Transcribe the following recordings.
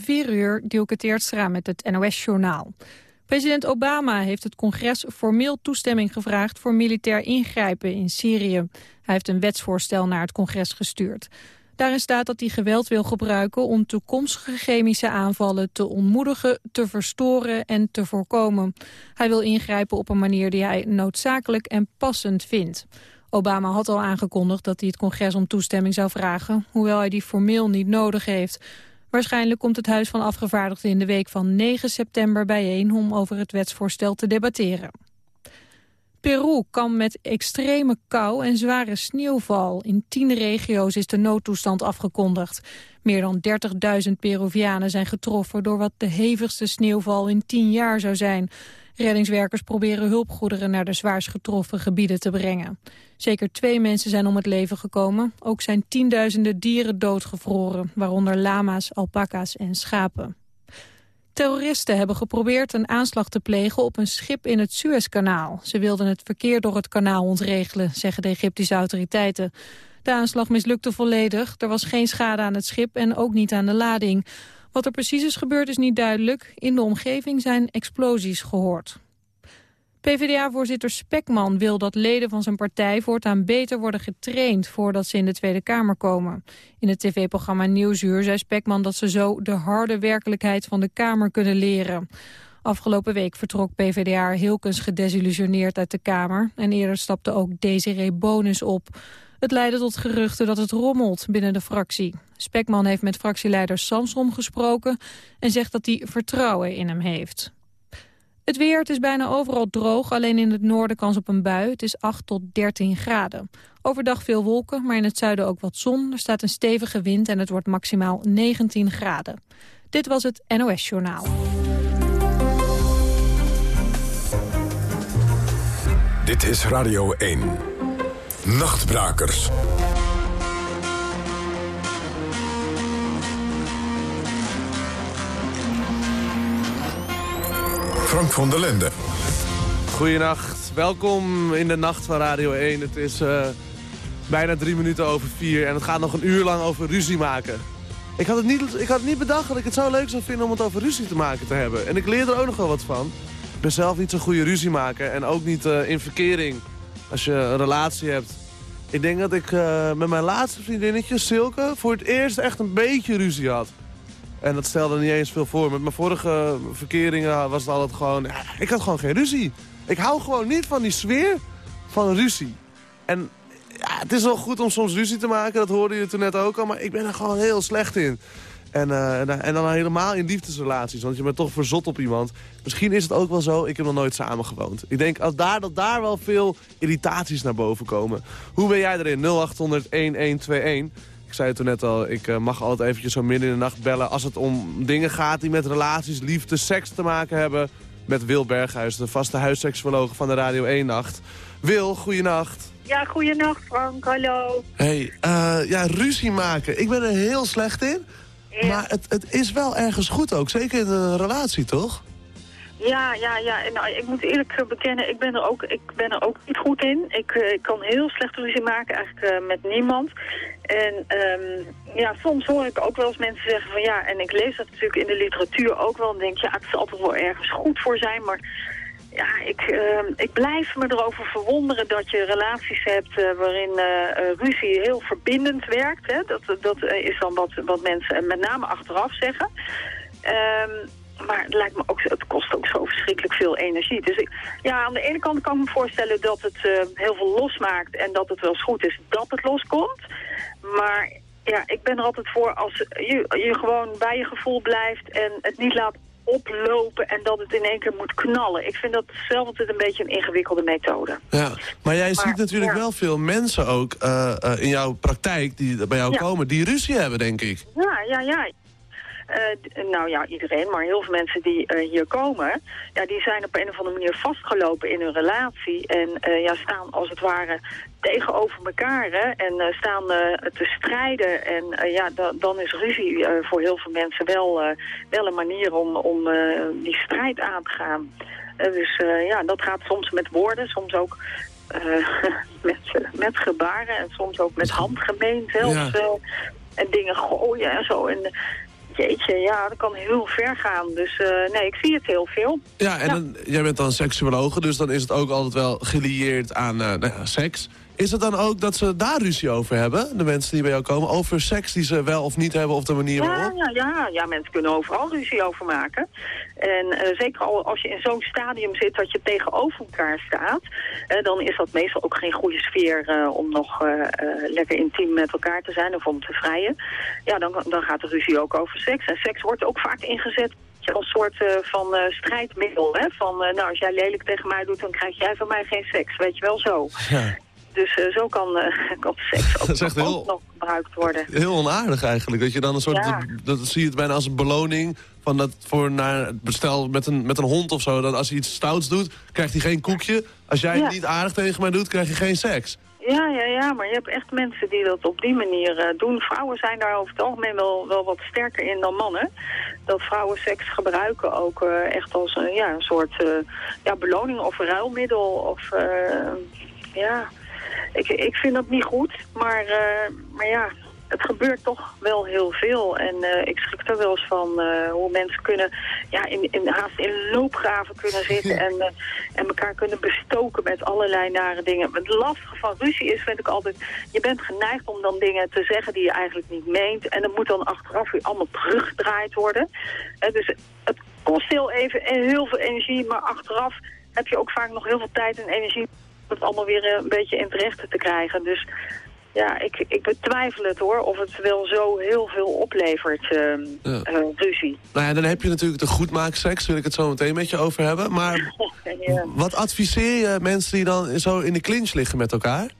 4 uur, Dielke Teertstra met het NOS-journaal. President Obama heeft het congres formeel toestemming gevraagd voor militair ingrijpen in Syrië. Hij heeft een wetsvoorstel naar het congres gestuurd. Daarin staat dat hij geweld wil gebruiken om toekomstige chemische aanvallen te ontmoedigen, te verstoren en te voorkomen. Hij wil ingrijpen op een manier die hij noodzakelijk en passend vindt. Obama had al aangekondigd dat hij het congres om toestemming zou vragen, hoewel hij die formeel niet nodig heeft. Waarschijnlijk komt het Huis van Afgevaardigden in de week van 9 september bijeen om over het wetsvoorstel te debatteren. Peru kan met extreme kou en zware sneeuwval. In tien regio's is de noodtoestand afgekondigd. Meer dan 30.000 Peruvianen zijn getroffen door wat de hevigste sneeuwval in tien jaar zou zijn. Reddingswerkers proberen hulpgoederen naar de zwaarst getroffen gebieden te brengen. Zeker twee mensen zijn om het leven gekomen. Ook zijn tienduizenden dieren doodgevroren, waaronder lama's, alpaca's en schapen. Terroristen hebben geprobeerd een aanslag te plegen op een schip in het Suezkanaal. Ze wilden het verkeer door het kanaal ontregelen, zeggen de Egyptische autoriteiten. De aanslag mislukte volledig, er was geen schade aan het schip en ook niet aan de lading. Wat er precies is gebeurd is niet duidelijk. In de omgeving zijn explosies gehoord. PvdA-voorzitter Spekman wil dat leden van zijn partij voortaan beter worden getraind voordat ze in de Tweede Kamer komen. In het tv-programma Nieuwsuur zei Spekman dat ze zo de harde werkelijkheid van de Kamer kunnen leren. Afgelopen week vertrok PvdA Hilkens gedesillusioneerd uit de Kamer en eerder stapte ook Desiree Bonus op. Het leidde tot geruchten dat het rommelt binnen de fractie. Spekman heeft met fractieleider Samsom gesproken en zegt dat hij vertrouwen in hem heeft. Het weer, het is bijna overal droog, alleen in het noorden kans op een bui. Het is 8 tot 13 graden. Overdag veel wolken, maar in het zuiden ook wat zon. Er staat een stevige wind en het wordt maximaal 19 graden. Dit was het NOS Journaal. Dit is Radio 1. Nachtbrakers. Frank van der Lende. Goedenacht, welkom in de nacht van Radio 1. Het is uh, bijna drie minuten over vier en het gaat nog een uur lang over ruzie maken. Ik had, het niet, ik had het niet bedacht dat ik het zo leuk zou vinden om het over ruzie te maken te hebben. En ik leer er ook nog wel wat van. Ik ben zelf niet zo'n goede ruzie maken en ook niet uh, in verkering als je een relatie hebt. Ik denk dat ik uh, met mijn laatste vriendinnetje, Silke, voor het eerst echt een beetje ruzie had. En dat stelde niet eens veel voor. Met mijn vorige verkeringen was het altijd gewoon... Ik had gewoon geen ruzie. Ik hou gewoon niet van die sfeer van ruzie. En ja, het is wel goed om soms ruzie te maken, dat hoorde je toen net ook al. Maar ik ben er gewoon heel slecht in. En, uh, en dan helemaal in liefdesrelaties, want je bent toch verzot op iemand. Misschien is het ook wel zo, ik heb nog nooit samen gewoond. Ik denk als daar, dat daar wel veel irritaties naar boven komen. Hoe ben jij erin? 0800-1121. Ik zei het toen net al, ik uh, mag altijd eventjes zo midden in de nacht bellen... als het om dingen gaat die met relaties, liefde, seks te maken hebben... met Wil Berghuis, de vaste huisseksoloog van de Radio 1-nacht. Wil, goeienacht. Ja, goeienacht Frank, hallo. Hey, uh, ja, ruzie maken. Ik ben er heel slecht in. Ja. Maar het, het is wel ergens goed ook, zeker in een relatie, toch? Ja, ja, ja. En, nou, ik moet eerlijk bekennen, ik ben er ook, ik ben er ook niet goed in. Ik, uh, ik kan heel slecht ruzie maken, eigenlijk uh, met niemand. En um, ja, soms hoor ik ook wel eens mensen zeggen van ja, en ik lees dat natuurlijk in de literatuur ook wel. En denk ja, het zal toch wel ergens goed voor zijn, maar ja, ik, uh, ik blijf me erover verwonderen dat je relaties hebt uh, waarin uh, ruzie heel verbindend werkt. Hè? Dat, dat is dan wat, wat mensen met name achteraf zeggen. Um, maar het lijkt me ook, het kost ook zo verschrikkelijk veel energie. Dus ik, ja, aan de ene kant kan ik me voorstellen dat het uh, heel veel losmaakt en dat het wel eens goed is dat het loskomt. Maar ja, ik ben er altijd voor als je, je gewoon bij je gevoel blijft en het niet laat oplopen en dat het in één keer moet knallen. Ik vind dat zelf altijd een beetje een ingewikkelde methode. Ja, maar jij maar, ziet natuurlijk ja. wel veel mensen ook uh, uh, in jouw praktijk die bij jou ja. komen, die ruzie hebben, denk ik. Ja, ja, ja. Uh, nou ja, iedereen, maar heel veel mensen die uh, hier komen... Ja, die zijn op een of andere manier vastgelopen in hun relatie... en uh, ja, staan als het ware tegenover elkaar hè, en staan te strijden. En ja, da dan is ruzie voor heel veel mensen wel, wel een manier om, om die strijd aan te gaan. dus ja, dat gaat soms met woorden, soms ook met, met gebaren en soms ook met handgemeen zelfs. Ja. en dingen gooien en zo. En Jeetje, ja, dat kan heel ver gaan. Dus uh, nee, ik zie het heel veel. Ja, en Dan, jij bent dan seksuologe, dus dan is het ook altijd wel gelieerd aan uh, nou ja, seks. Is het dan ook dat ze daar ruzie over hebben, de mensen die bij jou komen? Over seks die ze wel of niet hebben of de manier waarop? Ja, ja, ja, mensen kunnen overal ruzie over maken. En uh, zeker al als je in zo'n stadium zit dat je tegenover elkaar staat... Uh, dan is dat meestal ook geen goede sfeer uh, om nog lekker intiem met elkaar te zijn of om te vrijen. Ja, dan, dan gaat de ruzie ook over seks. En seks wordt ook vaak ingezet als soort uh, van uh, strijdmiddel. Hè? Van, uh, nou, als jij lelijk tegen mij doet, dan krijg jij van mij geen seks. Weet je wel zo. Ja. Dus uh, zo kan, uh, kan seks ook, nog, heel, ook nog gebruikt worden. Heel onaardig eigenlijk. Dat je dan een soort, Ja. dat, dat zie je het bijna als een beloning. Van dat voor naar, bestel met een, met een hond of zo. Dat als hij iets stouts doet, krijgt hij geen koekje. Als jij Ja. het niet aardig tegen mij doet, krijg je geen seks. Ja, ja, ja, maar je hebt echt mensen die dat op die manier eh, doen. Vrouwen zijn daar over het algemeen wel, wel wat sterker in dan mannen. Dat vrouwen seks gebruiken ook eh, echt als een, ja, een soort eh, ja, beloning of ruilmiddel. Of, eh, ja, ik, ik vind dat niet goed. Maar, eh, maar ja, het gebeurt toch wel heel veel. En eh, ik schrik er wel eens van eh, hoe mensen kunnen, ja, in, in, haast in loopgraven kunnen zitten en, en elkaar kunnen bestoken met allerlei nare dingen. Het lastige van ruzie is, vind ik altijd, je bent geneigd om dan dingen te zeggen die je eigenlijk niet meent. En dat moet dan achteraf weer allemaal teruggedraaid worden. Dus het kost heel even en heel veel energie, maar achteraf heb je ook vaak nog heel veel tijd en energie het allemaal weer eh, een beetje in het rechte te krijgen. Dus ja, ik, ik betwijfel het hoor, of het wel zo heel veel oplevert, Ja. eh, ruzie. Nou ja, dan heb je natuurlijk de goedmaakseks. Wil ik het zo meteen met je over hebben. Maar Ja. wat adviseer je mensen die dan zo in de clinch liggen met elkaar?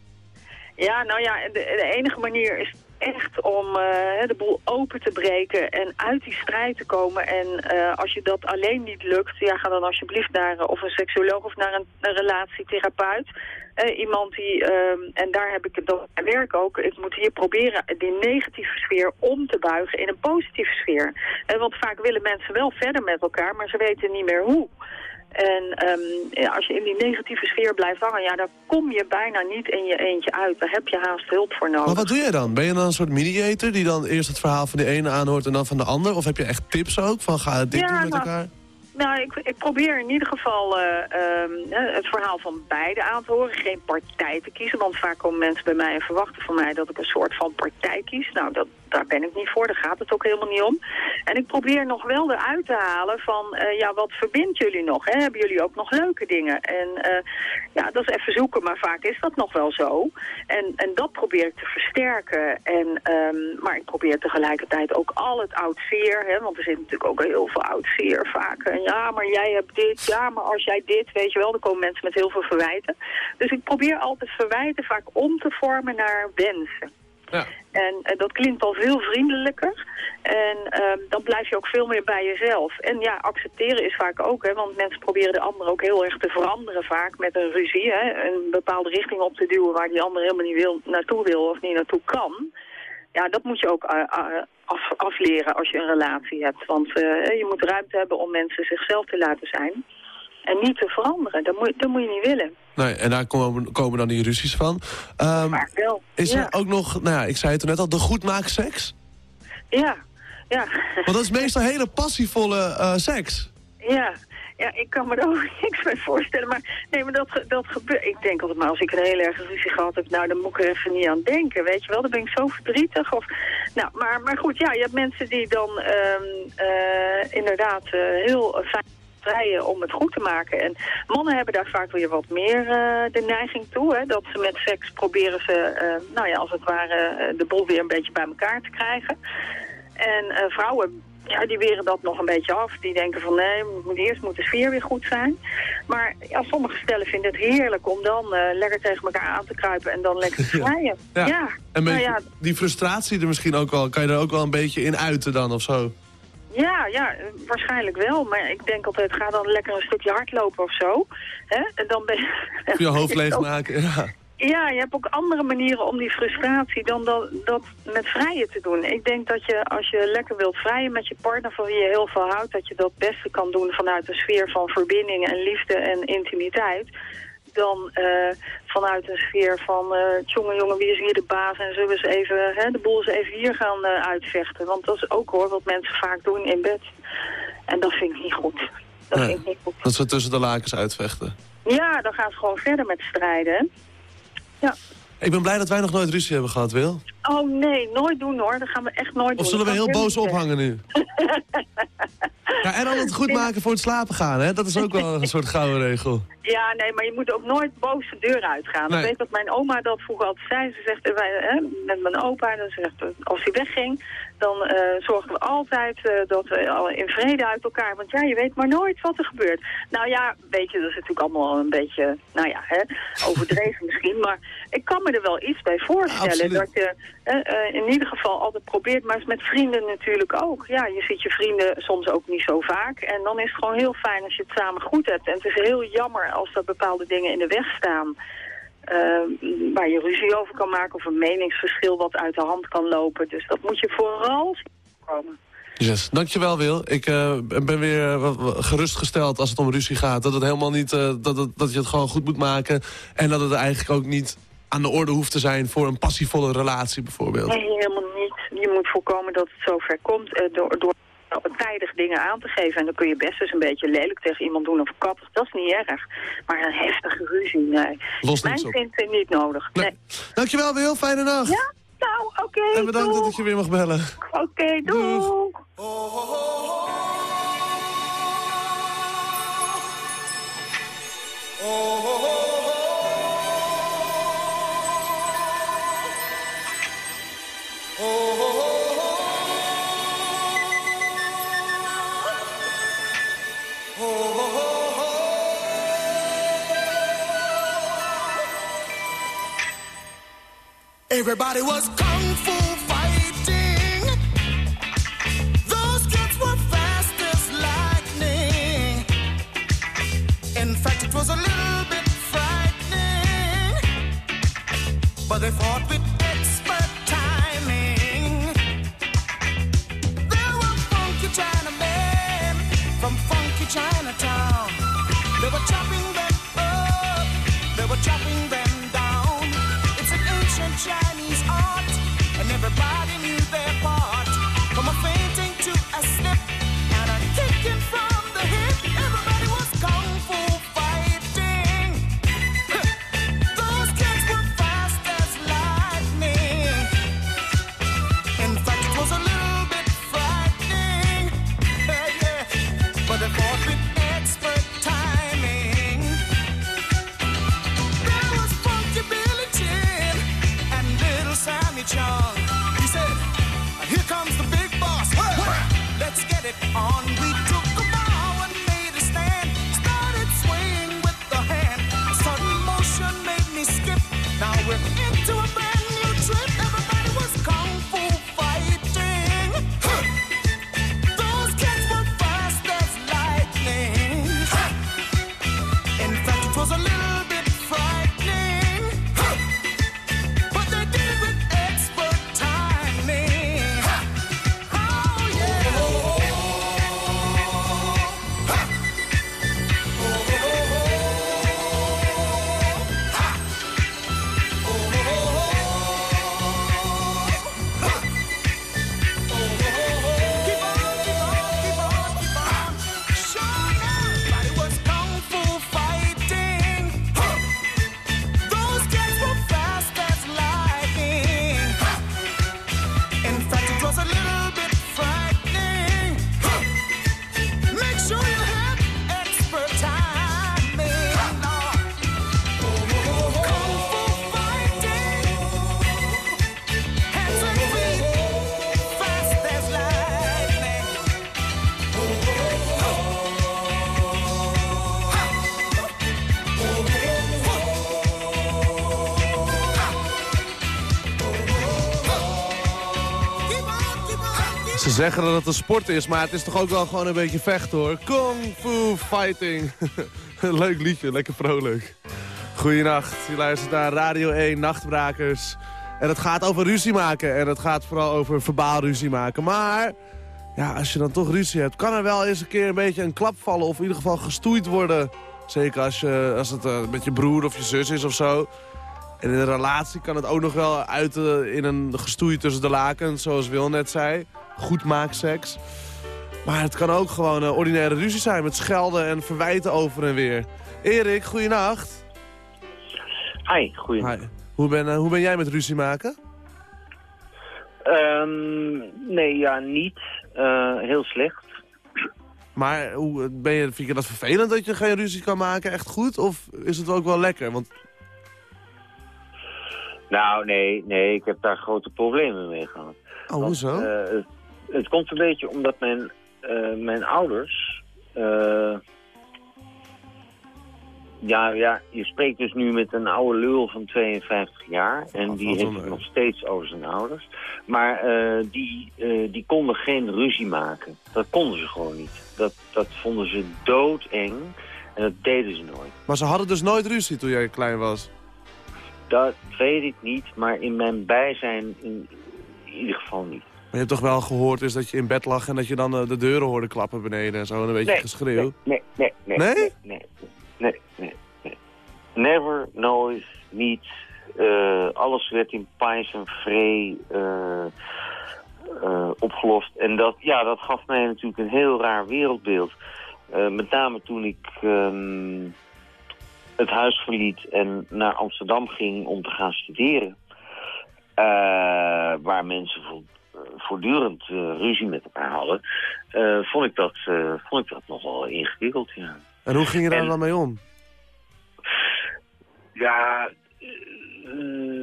Ja, nou ja, de, de enige manier is echt om eh, de boel open te breken en uit die strijd te komen. En eh, als je dat alleen niet lukt, ja, ga dan alsjeblieft naar eh, of een seksuoloog of naar een, relatietherapeut. Iemand die, ehm, en daar heb ik het mijn werk ook, ik moet hier proberen die negatieve sfeer om te buigen in een positieve sfeer. Want vaak willen mensen wel verder met elkaar, maar ze weten niet meer hoe. En ehm, als je in die negatieve sfeer blijft hangen, ja, daar kom je bijna niet in je eentje uit. Daar heb je haast hulp voor nodig. Maar wat doe jij dan? Ben je dan een soort mediator die dan eerst het verhaal van de ene aanhoort en dan van de ander? Of heb je echt tips ook van ga dit Ja, doen met nou, elkaar? Nou, ik, ik probeer in ieder geval eh, ehm, eh, het verhaal van beide aan te horen. Geen partij te kiezen, want vaak komen mensen bij mij en verwachten van mij dat ik een soort van partij kies. Nou, dat, daar ben ik niet voor, daar gaat het ook helemaal niet om. En ik probeer nog wel eruit te halen van, eh, ja, wat verbindt jullie nog? Hè? Hebben jullie ook nog leuke dingen? En ja, dat is even zoeken, maar vaak is dat nog wel zo. En, en dat probeer ik te versterken. En, ehm, maar ik probeer tegelijkertijd ook al het oud zeer, hè, want er zit natuurlijk ook heel veel oud zeer vaak. Ja, maar jij hebt dit, ja, maar als jij dit, weet je wel, dan komen mensen met heel veel verwijten. Dus ik probeer altijd verwijten vaak om te vormen naar wensen. Ja. En eh, dat klinkt al veel vriendelijker. En ehm, dan blijf je ook veel meer bij jezelf. En ja, accepteren is vaak ook, hè, want mensen proberen de ander ook heel erg te veranderen vaak met een ruzie. Hè, een bepaalde richting op te duwen waar die ander helemaal niet wil, naartoe wil of niet naartoe kan. Ja, dat moet je ook eh, eh, af, afleren als je een relatie hebt. Want eh, je moet ruimte hebben om mensen zichzelf te laten zijn. En niet te veranderen. Dat moet, dat moet je niet willen. Nee, en daar komen, komen dan die ruzies van. Maar wel. is ja. er ook nog, nou ja, ik zei het er net al, de goedmaakseks? Ja, ja. Want dat is meestal hele passievolle seks. Ja, ja, ik kan me er ook niks bij voorstellen. Maar nee, maar dat, dat gebeurt. Ik denk altijd maar als ik een heel erg ruzie gehad heb, nou dan moet ik er even niet aan denken, weet je wel. Dan ben ik zo verdrietig. Of, nou, maar, maar goed, ja, je hebt mensen die dan ehm, eh, inderdaad eh, heel fijn vrijen om het goed te maken. En mannen hebben daar vaak weer wat meer eh, de neiging toe. Hè, dat ze met seks proberen ze, nou ja, als het ware, de boel weer een beetje bij elkaar te krijgen. En vrouwen, ja, die weren dat nog een beetje af. Die denken van nee, moet- eerst moet de sfeer weer goed zijn. Maar ja, sommige stellen vinden het heerlijk om dan eh, lekker tegen elkaar aan te kruipen en dan lekker te vrijen. Ja. Ja, En nou ja, die frustratie er misschien ook wel, kan je er ook wel een beetje in uiten dan of zo? Ja, ja, waarschijnlijk wel. Maar ik denk altijd, ga dan lekker een stukje hardlopen of zo. Hè? En dan ben je... Je hoofd leegmaken, ja. Ja, je hebt ook andere manieren om die frustratie dan dat, dat met vrijen te doen. Ik denk dat je, als je lekker wilt vrijen met je partner van wie je heel veel houdt... dat je dat beste kan doen vanuit een sfeer van verbinding en liefde en intimiteit. dan eh, vanuit een sfeer van... Uh, jongen, jongen, wie is hier de baas? En zullen we eens even, hè, de boel eens even hier gaan uitvechten. Want dat is ook hoor wat mensen vaak doen in bed. En dat vind ik niet goed. Dat vind ik niet goed. Dat ze tussen de lakens uitvechten. Ja, dan gaan ze gewoon verder met strijden. Ja. Ik ben blij dat wij nog nooit ruzie hebben gehad, Wil. Oh nee, nooit doen hoor. Dat gaan we echt nooit doen. Of zullen we heel boos ophangen nu? ja, en dan het goed maken voor het slapen gaan, hè? Dat is ook wel een soort gouden regel. Ja, nee, maar je moet ook nooit boos de deur uitgaan. Ik weet dat mijn oma dat vroeger altijd zei. Ze zegt, wij, hè, met mijn opa, dan zegt, als hij wegging, dan uh, zorgen we altijd uh, dat we al in vrede uit elkaar... Want ja, je weet maar nooit wat er gebeurt. Nou ja, weet je, dat is natuurlijk allemaal een beetje, nou ja, hè, overdreven misschien. Maar ik kan me er wel iets bij voorstellen. dat je uh, in ieder geval altijd probeert, maar met vrienden natuurlijk ook. Ja, je ziet je vrienden soms ook niet zo vaak. En dan is het gewoon heel fijn als je het samen goed hebt. En het is heel jammer als er bepaalde dingen in de weg staan... Uh, waar je ruzie over kan maken of een meningsverschil wat uit de hand kan lopen. Dus dat moet je vooral komen. Yes, dankjewel Wil. Ik uh, ben weer uh, gerustgesteld als het om ruzie gaat. Dat, het helemaal niet, uh, dat, het, dat je het gewoon goed moet maken. En dat het eigenlijk ook niet aan de orde hoeft te zijn voor een passievolle relatie bijvoorbeeld. Nee, helemaal niet. Je moet voorkomen dat het zover komt door, door tijdig dingen aan te geven. En dan kun je best eens een beetje lelijk tegen iemand doen of kattig. Dat is niet erg. Maar een heftige ruzie, nee. Los Mijn vindt het niet nodig. Nee. Dankjewel Wil, fijne nacht. Ja, nou, oké. en bedankt dat ik je weer mag bellen. Oké, okay, doeg. Oh, Everybody was kung fu fighting. Those kids were fast as lightning. In fact, it was a little bit frightening. But they fought with expert timing. There were funky Chinamen from funky Chinatown. They were chopping zeggen dat het een sport is, maar het is toch ook wel gewoon een beetje vechten hoor. Kung Fu Fighting. Leuk liedje, lekker vrolijk. Goedenacht, je luistert naar Radio 1 Nachtbrakers. En het gaat over ruzie maken en het gaat vooral over verbaal ruzie maken. Maar ja, als je dan toch ruzie hebt, kan er wel eens een keer een beetje een klap vallen... of in ieder geval gestoeid worden Zeker als, je, als het eh, met je broer of je zus is of zo. En in een relatie kan het ook nog wel uiten in een gestoei tussen de lakens, zoals Wil net zei. Goed maakseks. Maar het kan ook gewoon een ordinaire ruzie zijn met schelden en verwijten over en weer. Erik, goeienacht. Hi, goeie. Hi. Hoe, ben, eh, hoe ben jij met ruzie maken? Ehm, nee, ja, niet. Eh, heel slecht. Maar hoe, ben je, vind je dat vervelend dat je geen ruzie kan maken? Echt goed? Of is het ook wel lekker? Want Nou, nee, nee, ik heb daar grote problemen mee gehad. Oh, hoezo? Eh, het, het komt een beetje omdat mijn, eh, mijn ouders... eh, ja, ja, je spreekt dus nu met een oude lul van 52 jaar. En die heeft het nog steeds over zijn ouders. Maar die, die konden geen ruzie maken. Dat konden ze gewoon niet. Dat, dat vonden ze doodeng. En dat deden ze nooit. Maar ze hadden dus nooit ruzie toen jij klein was? Dat weet ik niet, maar in mijn bijzijn in ieder geval niet. Maar je hebt toch wel gehoord is dat je in bed lag en dat je dan eh, de deuren hoorde klappen beneden en zo en een beetje geschreeuw? Nee, nee, nee. Nee? Nee, nee, nee. Never, nooit, niet. Eh, alles werd in pijs en vree eh, opgelost. En dat, ja, dat gaf mij natuurlijk een heel raar wereldbeeld. Met name toen ik ehm, het huis verliet en naar Amsterdam ging om te gaan studeren. Eh, waar mensen vo- eh, voortdurend eh, ruzie met elkaar hadden. vond, ik dat, vond ik dat nogal ingewikkeld, ja. En hoe ging je daar En- dan mee om? Ja,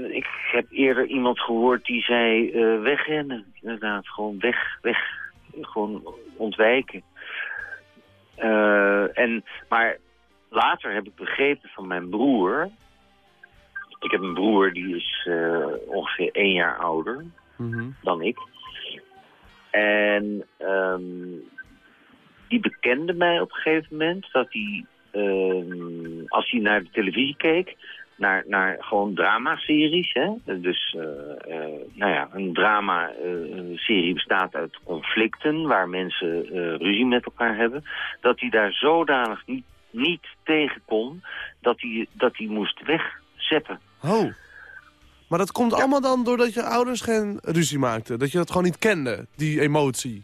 ik heb eerder iemand gehoord die zei wegrennen. Inderdaad, gewoon weg, weg. Gewoon ontwijken. En, maar later heb ik begrepen van mijn broer... Ik heb een broer die is eh, ongeveer één jaar ouder Mhm. dan ik. En ehm, die bekende mij op een gegeven moment dat hij, ehm, als hij naar de televisie keek, naar, naar gewoon dramaseries, hè? dus eh, eh, nou ja, een drama-serie bestaat uit conflicten waar mensen ruzie met elkaar hebben, dat hij daar zodanig niet, niet tegen kon dat hij, dat hij moest wegzeppen. Oh. Maar dat komt allemaal dan doordat je ouders geen ruzie maakten? Dat je dat gewoon niet kende, die emotie?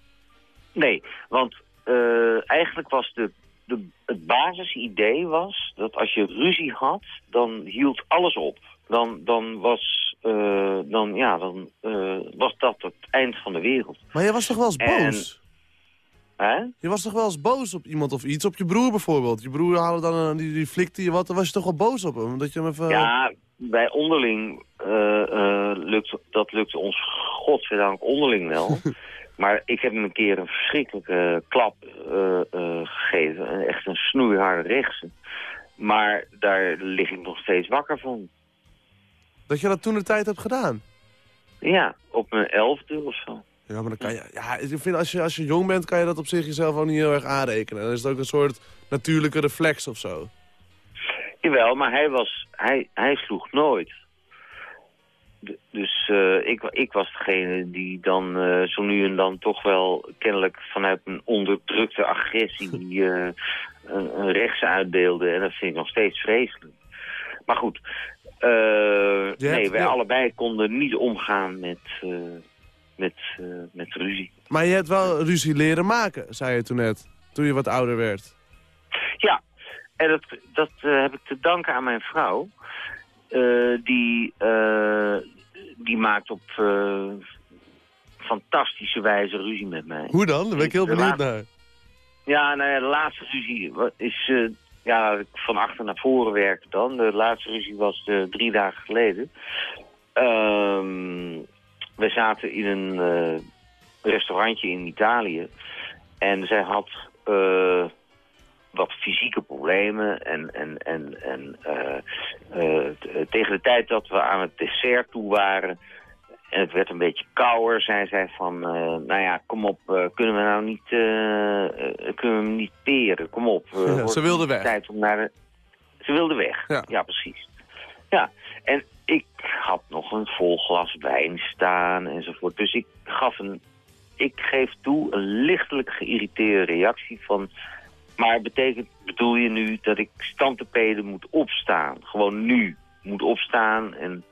Nee, want eh, eigenlijk was de, de, het basisidee was dat als je ruzie had, dan hield alles op. Dan, dan, was, eh, dan, ja, dan eh, was dat het eind van de wereld. Maar jij was toch wel eens En- boos? Hè? Je was toch wel eens boos op iemand of iets? Op je broer bijvoorbeeld? Je broer haalde dan een, die, die flikte je wat, dan was je toch wel boos op hem? Dat je hem even... Ja, bij onderling uh, uh, lukt dat lukte ons godzijdank onderling wel. maar ik heb hem een keer een verschrikkelijke klap uh, gegeven. Echt een snoeiharde rechtse. Maar daar lig ik nog steeds wakker van. Dat je dat toen de tijd hebt gedaan? Ja, op mijn elfde of zo. Ja, maar dan kan je... Ja, ik vind als je, als je jong bent, kan je dat op zich jezelf ook niet heel erg aanrekenen. Dan is het ook een soort natuurlijke reflex of zo. Jawel, maar hij, was, hij, hij sloeg nooit. D dus uh, ik, ik was degene die dan uh, zo nu en dan toch wel kennelijk vanuit een onderdrukte agressie uh, een, een rechts uitdeelde. En dat vind ik nog steeds vreselijk. Maar goed, nee, wij allebei konden niet omgaan met, met, met ruzie. Maar je hebt wel ruzie leren maken, zei je toen net. Toen je wat ouder werd. Ja, en dat, dat uh, heb ik te danken aan mijn vrouw. Uh, die, die maakt op fantastische wijze ruzie met mij. Hoe dan? Daar ben ik heel benieuwd naar. Ja, nou ja, de laatste ruzie is... ja, van achter naar voren werken dan. De laatste ruzie was drie dagen geleden. Um, we zaten in een restaurantje in Italië. En zij had wat fysieke problemen. En, en, en, en uh, uh, tegen de tijd dat we aan het dessert toe waren... en het werd een beetje kouder, zei zij van... Uh, nou ja, kom op, kunnen we nou niet, kunnen we hem niet peren? Kom op. Ja, ze wilde weg. Tijd om naar de... Ze wilde weg, ja. ja, precies. Ja, en ik had nog een vol glas wijn staan enzovoort. Dus ik gaf een... Ik geef toe een lichtelijk geïrriteerde reactie van... Maar betekent, bedoel je nu dat ik standtepeden moet opstaan? Gewoon nu moet opstaan en...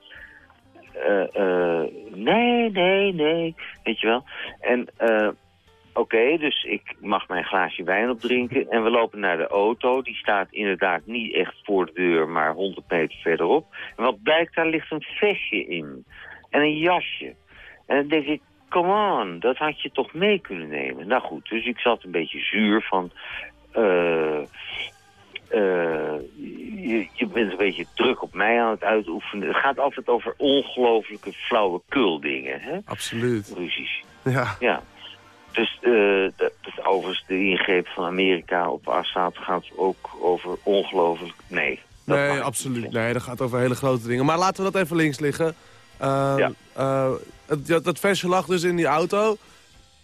eh, eh, nee, nee, nee, weet je wel. En eh, oké, dus ik mag mijn glaasje wijn opdrinken en we lopen naar de auto. Die staat inderdaad niet echt voor de deur, maar 100 meter verderop. En wat blijkt, daar ligt een vestje in en een jasje. En dan denk ik, come on, dat had je toch mee kunnen nemen. Nou goed, dus ik zat een beetje zuur van... eh, eh, je, je bent een beetje druk op mij aan het uitoefenen. Het gaat altijd over ongelooflijke flauwekul dingen, hè? Absoluut. Ruzies. Ja. Ja. Dus eh, dat, dat overigens de ingreep van Amerika op Assad gaat ook over ongelooflijk... Nee. dat Nee, absoluut. Nee, dat gaat over hele grote dingen. Maar laten we dat even links liggen. Eh, Ja. eh, het- dat, dat versje lag dus in die auto.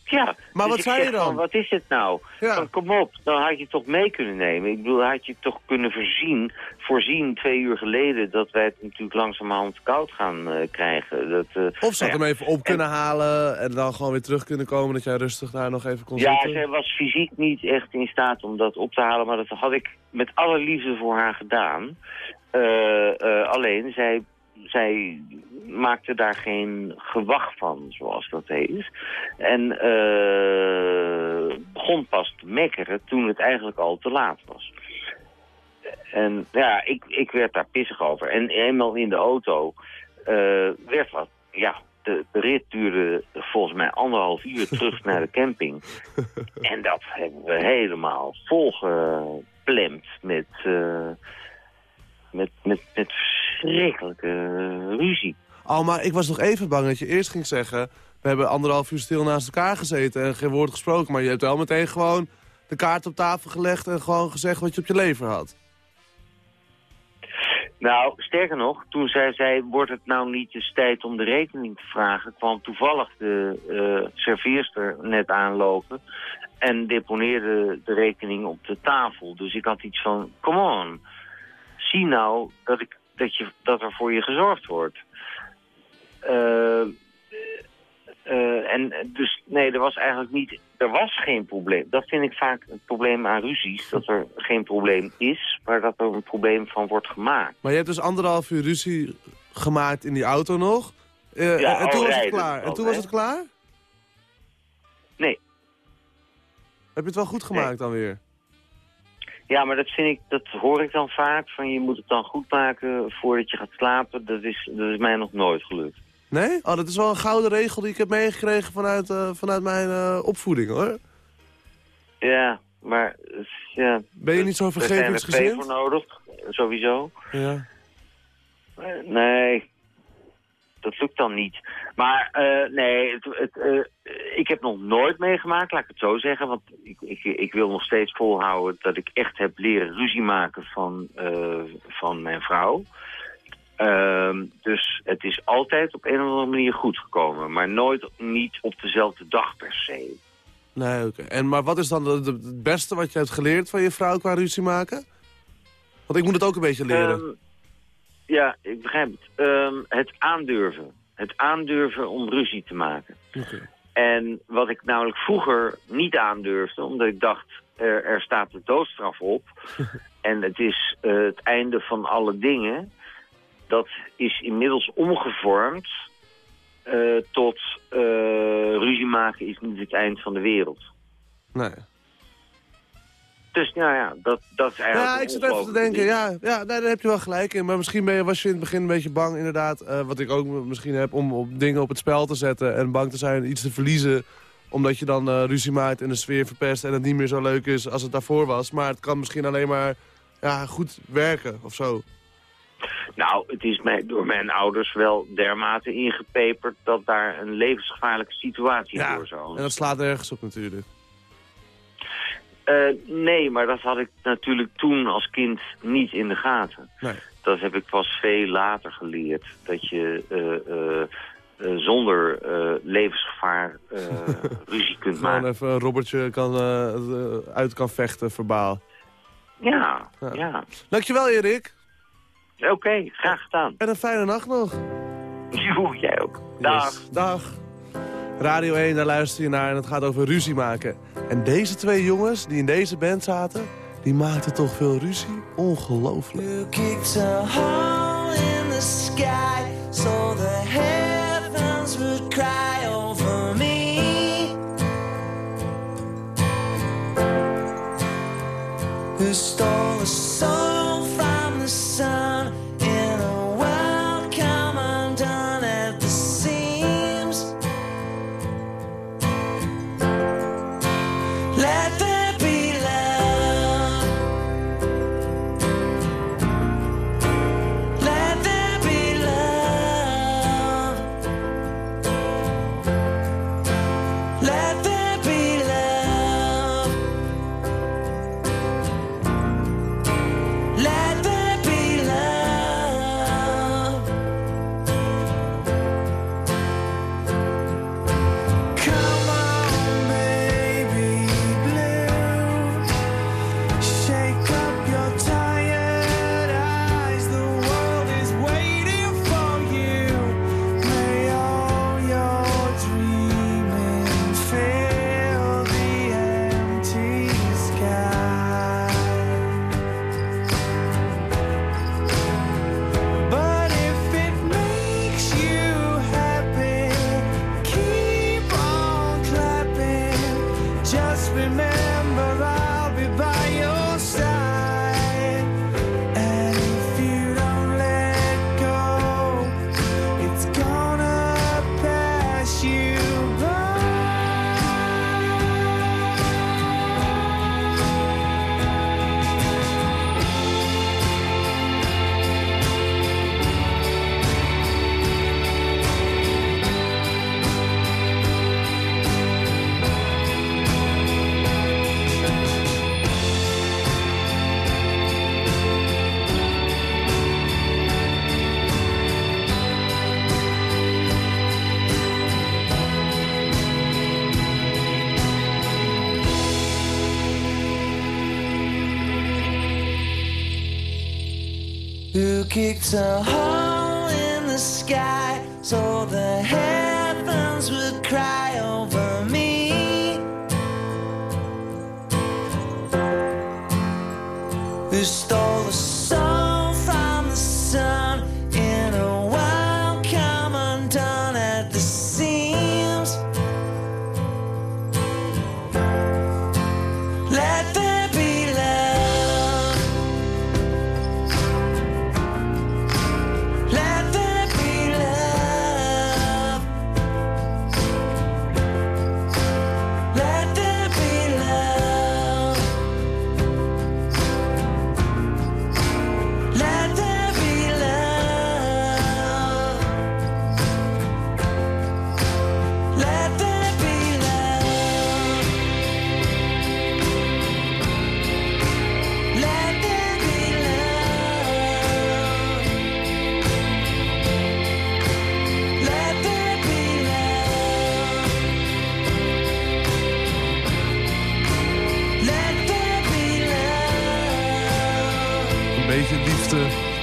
Ja, Maar dus wat zei je dan? van, wat is het nou? Ja. Van, kom op, dan had je het toch mee kunnen nemen. Ik bedoel, had je het toch kunnen voorzien, voorzien twee uur geleden... dat wij het natuurlijk langzamerhand koud gaan eh, krijgen. Dat, eh, Of ze had nou hem even op kunnen halen en dan gewoon weer terug kunnen komen... dat jij rustig daar nog even kon Ja, zitten. zij was fysiek niet echt in staat om dat op te halen, maar dat had ik met alle liefde voor haar gedaan. Eh, alleen, zij, zij maakte daar geen gewag van, zoals dat heet. En eh, begon pas te mekkeren toen het eigenlijk al te laat was. En ja, ik, ik werd daar pissig over. En eenmaal in de auto eh, werd wat, ja, de, de rit duurde volgens mij anderhalf uur terug naar de camping. En dat hebben we helemaal volgeplemd met, eh, met, met, met verschrikkelijke ruzie. Oh, maar ik was nog even bang dat je eerst ging zeggen... we hebben anderhalf uur stil naast elkaar gezeten en geen woord gesproken... maar je hebt wel meteen gewoon de kaart op tafel gelegd... en gewoon gezegd wat je op je lever had. Nou, sterker nog, toen zij zei, wordt het nou niet eens tijd om de rekening te vragen, kwam toevallig de eh serveerster net aanlopen en deponeerde de rekening op de tafel. Dus ik had iets van, come on, zie nou dat, ik, dat, je, dat er voor je gezorgd wordt. Eh, en dus nee, er was eigenlijk niet, er was geen probleem. Dat vind ik vaak het probleem aan ruzies, dat er geen probleem is, maar dat er een probleem van wordt gemaakt. Maar je hebt dus anderhalf uur ruzie gemaakt in die auto nog. Eh, Ja, en toen was het klaar. En toen was het klaar? Nee. Heb je het wel goed gemaakt dan weer? Ja, maar dat vind ik, dat hoor ik dan vaak, van je moet het dan goed maken voordat je gaat slapen. Dat is, dat is mij nog nooit gelukt. Nee? Oh, dat is wel een gouden regel die ik heb meegekregen vanuit, eh, vanuit mijn eh, opvoeding, hoor. Ja, maar ja. Ben je niet zo Er zijn er vergevingsgezind? voor nodig, sowieso. Ja. Eh, Nee, dat lukt dan niet. Maar eh, nee, het, het, eh, ik heb nog nooit meegemaakt, laat ik het zo zeggen. Want ik, ik, ik wil nog steeds volhouden dat ik echt heb leren ruzie maken van, eh, van mijn vrouw. Ehm, dus het is altijd op een of andere manier goed gekomen. Maar nooit niet op dezelfde dag per se. Nee, oké. En Maar wat is dan het beste wat je hebt geleerd van je vrouw qua ruzie maken? Want ik moet het ook een beetje leren. Ehm, ja, ik begrijp het. Ehm, het aandurven. Het aandurven om ruzie te maken. En wat ik namelijk vroeger niet aandurfde, omdat ik dacht, er, er staat de doodstraf op. en het is eh, het einde van alle dingen. Dat is inmiddels omgevormd eh, tot eh, ruzie maken is niet het eind van de wereld. Nee. Dus nou ja, dat, dat is eigenlijk... Ja, ik zit even te denken. ding. Ja, ja nee, daar heb je wel gelijk in. Maar misschien ben je, was je in het begin een beetje bang, inderdaad. eh, wat ik ook misschien heb, om op dingen op het spel te zetten. En bang te zijn iets te verliezen. Omdat je dan eh, ruzie maakt en de sfeer verpest. En het niet meer zo leuk is als het daarvoor was. Maar het kan misschien alleen maar ja, goed werken of zo. Nou, het is mij door mijn ouders wel dermate ingepeperd dat daar een levensgevaarlijke situatie Ja, door zou en dat slaat ergens op natuurlijk. Eh, nee, maar dat had ik natuurlijk toen als kind niet in de gaten. Nee. Dat heb ik pas veel later geleerd. Dat je eh, eh, zonder levensgevaar ruzie kunt Gewoon maken. even een robbertje kan, uit kan vechten, verbaal. Ja, Ja. ja. Dankjewel Erik. Oké, graag gedaan. En een fijne nacht nog. Joe, jij ook. Dag. Yes. Dag. Radio 1, daar luister je naar en het gaat over ruzie maken. En deze twee jongens die in deze band zaten, die maakten toch veel ruzie? Ongelooflijk. Hole remember I kicked a hole in the sky so the heavens would cry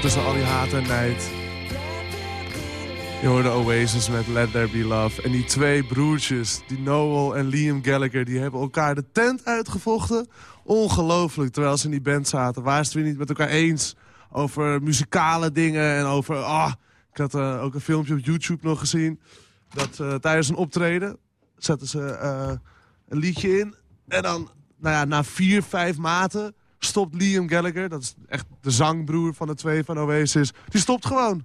tussen al die haat en nijd. Je hoorde Oasis met Let There Be Love. En die twee broertjes, die Noel en Liam Gallagher... die hebben elkaar de tent uitgevochten. Ongelooflijk, terwijl ze in die band zaten. Waren ze het weer niet met elkaar eens over muzikale dingen... en over... Ah, ik had eh, ook een filmpje op YouTube nog gezien... dat eh, tijdens een optreden zetten ze eh, een liedje in... en dan, nou ja, na vier, vijf maten stopt Liam Gallagher... dat is echt de zangbroer van de twee van Oasis... die stopt gewoon.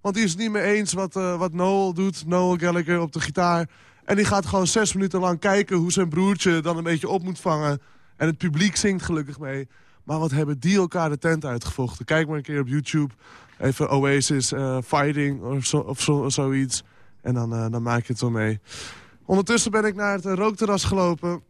Want die is niet meer eens wat, eh, wat Noel doet, Noel Gallagher op de gitaar. En die gaat gewoon zes minuten lang kijken hoe zijn broertje dan een beetje op moet vangen. En het publiek zingt gelukkig mee. Maar wat hebben die elkaar de tent uitgevochten? Kijk maar een keer op YouTube. Even Oasis eh, Fighting of, zo, of zo, zoiets. En dan, eh, dan maak je het wel mee. Ondertussen ben ik naar het rookterras gelopen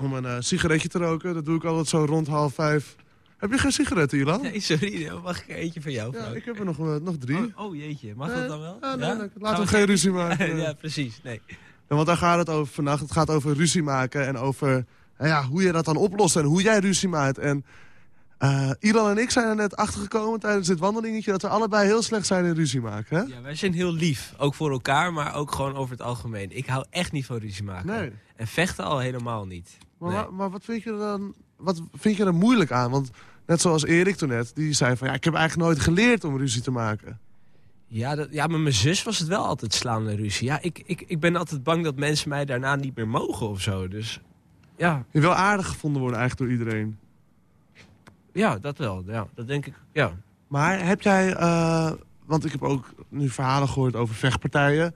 om een eh, sigaretje te roken. Dat doe ik altijd zo rond half vijf. Heb je geen sigaretten, Ilan? Nee, sorry. Mag ik eentje van jou? Ja, ik heb er nog, eh, nog drie. Oh, oh, jeetje, mag Eh, dat dan wel? ja, nee, nee, Gaan laten we geen ruzie maken. ja, precies. Nee. Ja, want daar gaat het over vannacht. Het gaat over ruzie maken en over ja, hoe je dat dan oplost en hoe jij ruzie maakt. En Eh, Ilan en ik zijn er net achtergekomen tijdens dit wandelingetje... dat we allebei heel slecht zijn in ruzie maken, hè? Ja, wij zijn heel lief. Ook voor elkaar, maar ook gewoon over het algemeen. Ik hou echt niet van ruzie maken. Nee. En vechten al helemaal niet. Maar, Nee. maar wat, vind je er dan, wat vind je er moeilijk aan? Want net zoals Erik toen net, die zei van... ja, ik heb eigenlijk nooit geleerd om ruzie te maken. Ja, dat, ja, met mijn zus was het wel altijd slaan en ruzie. Ja, ik, ik, ik ben altijd bang dat mensen mij daarna niet meer mogen of zo. Dus ja, Je wil aardig gevonden worden eigenlijk door iedereen. ja dat wel. Ja, dat denk ik. Ja. Maar heb jij... eh, want ik heb ook nu verhalen gehoord over vechtpartijen.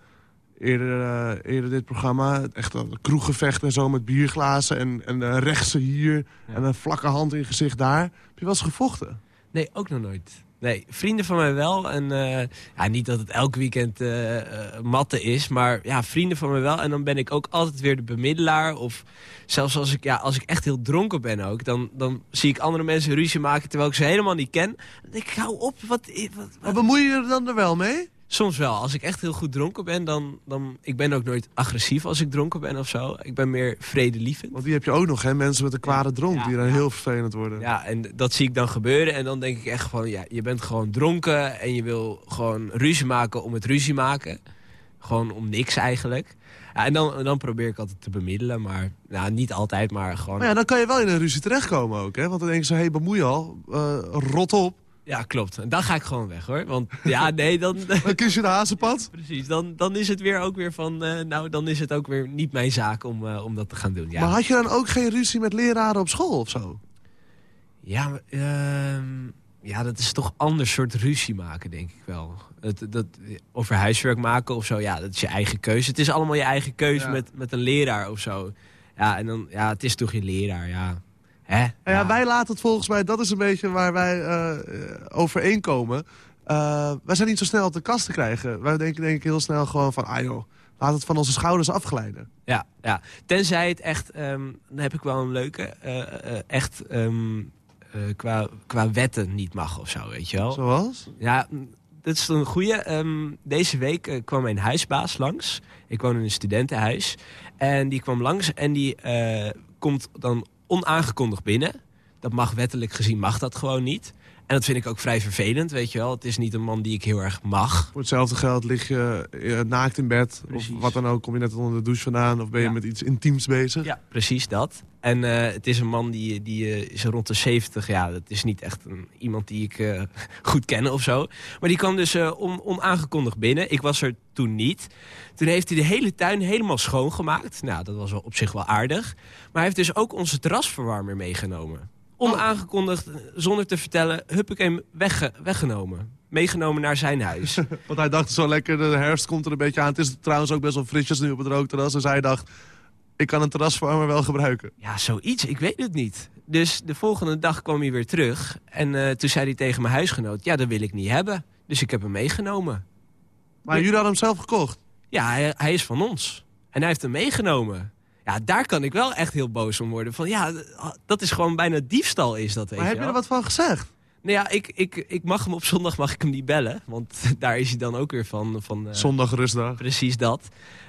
Eerder, eh, eerder dit programma. Echt een kroeggevecht en zo met bierglazen. En, en een rechtse hier. Ja. En een vlakke hand in je gezicht daar. Heb je wel eens gevochten? Nee, ook nog nooit. Nee, vrienden van mij wel. En eh, ja, niet dat het elk weekend eh matten is, maar ja, vrienden van mij wel. En dan ben ik ook altijd weer de bemiddelaar. Of zelfs als ik, ja, als ik echt heel dronken ben ook, dan, dan zie ik andere mensen ruzie maken terwijl ik ze helemaal niet ken. Dan denk ik, hou op, wat, wat, Maar wat- bemoei je er dan er wel mee? Soms wel. Als ik echt heel goed dronken ben, dan, dan... Ik ben ook nooit agressief als ik dronken ben of zo. Ik ben meer vredelievend. Want die heb je ook nog, hè? Mensen met een kwade dronk Ja, die dan ja. heel vervelend worden. Ja, en dat zie ik dan gebeuren. En dan denk ik echt van, ja, je bent gewoon dronken en je wil gewoon ruzie maken om het ruzie maken. Gewoon om niks eigenlijk. Ja, en dan, dan probeer ik altijd te bemiddelen, maar nou, niet altijd, maar gewoon... Maar ja, dan kan je wel in een ruzie terechtkomen ook, hè? Want dan denken ze, hé, hey, bemoei je al, eh, rot op. Ja, klopt. En dan ga ik gewoon weg hoor. Want ja, nee, dan... Dan kies je de hazenpad. Precies, dan, dan is het weer ook weer van, eh, nou, dan is het ook weer niet mijn zaak om, eh, om dat te gaan doen. Ja. Maar had je dan ook geen ruzie met leraren op school of zo? Ja, maar, ehm, ja, dat is toch ander soort ruzie maken, denk ik wel. Het, dat, over huiswerk maken of zo, ja, dat is je eigen keuze. Het is allemaal je eigen keuze Ja. met, met een leraar of zo. Ja, en dan, ja, het is toch je leraar, ja. Hè? Nou ja, wij laten het volgens mij, dat is een beetje waar wij eh, eh, overeenkomen. Eh, wij zijn niet zo snel op de kast te krijgen. Wij denken denk ik heel snel gewoon van, ah joh, laat het van onze schouders afglijden. Ja, ja. Tenzij het echt, ehm, dan heb ik wel een leuke, echt ehm, eh, qua, qua wetten niet mag of zo, weet je wel. Zoals? Ja, dat is een goeie. Ehm, deze week kwam mijn huisbaas langs. Ik woon in een studentenhuis. En die kwam langs en die komt dan onaangekondigd binnen. Dat mag wettelijk gezien, mag dat gewoon niet. En dat vind ik ook vrij vervelend, weet je wel. Het is niet een man die ik heel erg mag. Voor hetzelfde geld lig je eh, naakt in bed. Precies. Of wat dan ook, kom je net onder de douche vandaan. Of ben je Ja. met iets intiems bezig. Ja, precies dat. En eh, het is een man die, die eh, is rond de 70. Ja, dat is niet echt een, iemand die ik goed ken of zo. Maar die kwam dus on, onaangekondigd binnen. Ik was er toen niet. Toen heeft hij de hele tuin helemaal schoongemaakt. Nou, dat was wel op zich wel aardig. Maar hij heeft dus ook onze terrasverwarmer meegenomen. Onaangekondigd, zonder te vertellen, hup ik hem wegge- weggenomen. Meegenomen naar zijn huis. Want hij dacht zo lekker, de herfst komt er een beetje aan. Het is trouwens ook best wel frisjes nu op het rookterras. Dus hij dacht, ik kan een terrasverwarmer wel gebruiken. Ja, zoiets. Ik weet het niet. Dus de volgende dag kwam hij weer terug. En eh, toen zei hij tegen mijn huisgenoot... ja, dat wil ik niet hebben. Dus ik heb hem meegenomen. Maar Nee. jullie hadden hem zelf gekocht. Ja, hij, hij is van ons. En hij heeft hem meegenomen. Ja, daar kan ik wel echt heel boos om worden. Van ja, dat is gewoon bijna diefstal is dat, weet Maar heb je je er wat van gezegd? Nou ja, ik, ik, ik mag hem op zondag mag ik hem niet bellen. Want daar is hij dan ook weer van. van eh, Zondag rustdag. Precies dat.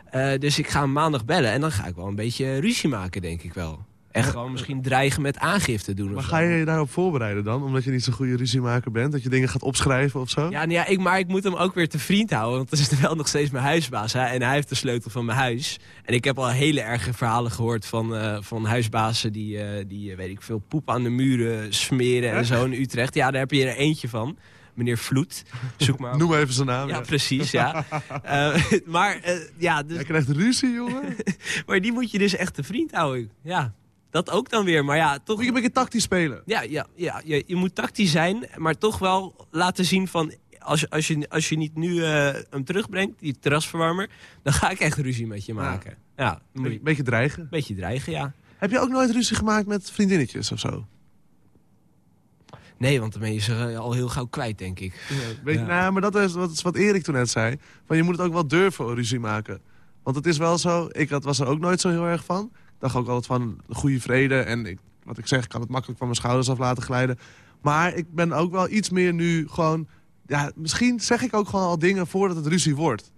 Eh, dus ik ga hem maandag bellen. En dan ga ik wel een beetje ruzie maken, denk ik wel. En gewoon misschien dreigen met aangifte doen. Maar ga je je daarop voorbereiden dan? Omdat je niet zo'n goede ruziemaker bent? Dat je dingen gaat opschrijven of zo? Ja, nou ja ik, maar ik moet hem ook weer te vriend houden. Want dat is wel nog steeds mijn huisbaas. Hè? En hij heeft de sleutel van mijn huis. En ik heb al hele erge verhalen gehoord van, eh, van huisbazen... die, eh, die eh, weet ik veel, poep aan de muren smeren en zo in Utrecht. Ja, daar heb je er eentje van. Meneer Vloed. Zoek maar op. Noem even zijn naam. Ja, Ja. precies, ja. Eh, maar, eh, ja, dus, Jij krijgt ruzie, jongen. maar die moet je dus echt te vriend houden. Ja, dat ook dan weer. Maar ja, toch... Moet je een beetje tactisch spelen. Ja, ja, ja je, je moet tactisch zijn, maar toch wel laten zien van... Als, je- als, je, als je niet nu eh, hem terugbrengt, die terrasverwarmer... dan ga ik echt ruzie met je maken. Ja, moet je een beetje dreigen. beetje dreigen, ja. Heb je ook nooit ruzie gemaakt met vriendinnetjes of zo? Nee, want dan ben je ze eh, al heel gauw kwijt, denk ik. Weet je, Ja. nou, maar dat is, wat, wat Erik toen net zei. Van je moet het ook wel durven ruzie maken. Want het is wel zo, ik had, was er ook nooit zo heel erg van. Ik dacht ook altijd van goede vrede. En ik, wat ik zeg, ik kan het makkelijk van mijn schouders af laten glijden. Maar ik ben ook wel iets meer nu gewoon... Ja, misschien zeg ik ook gewoon al dingen voordat het ruzie wordt.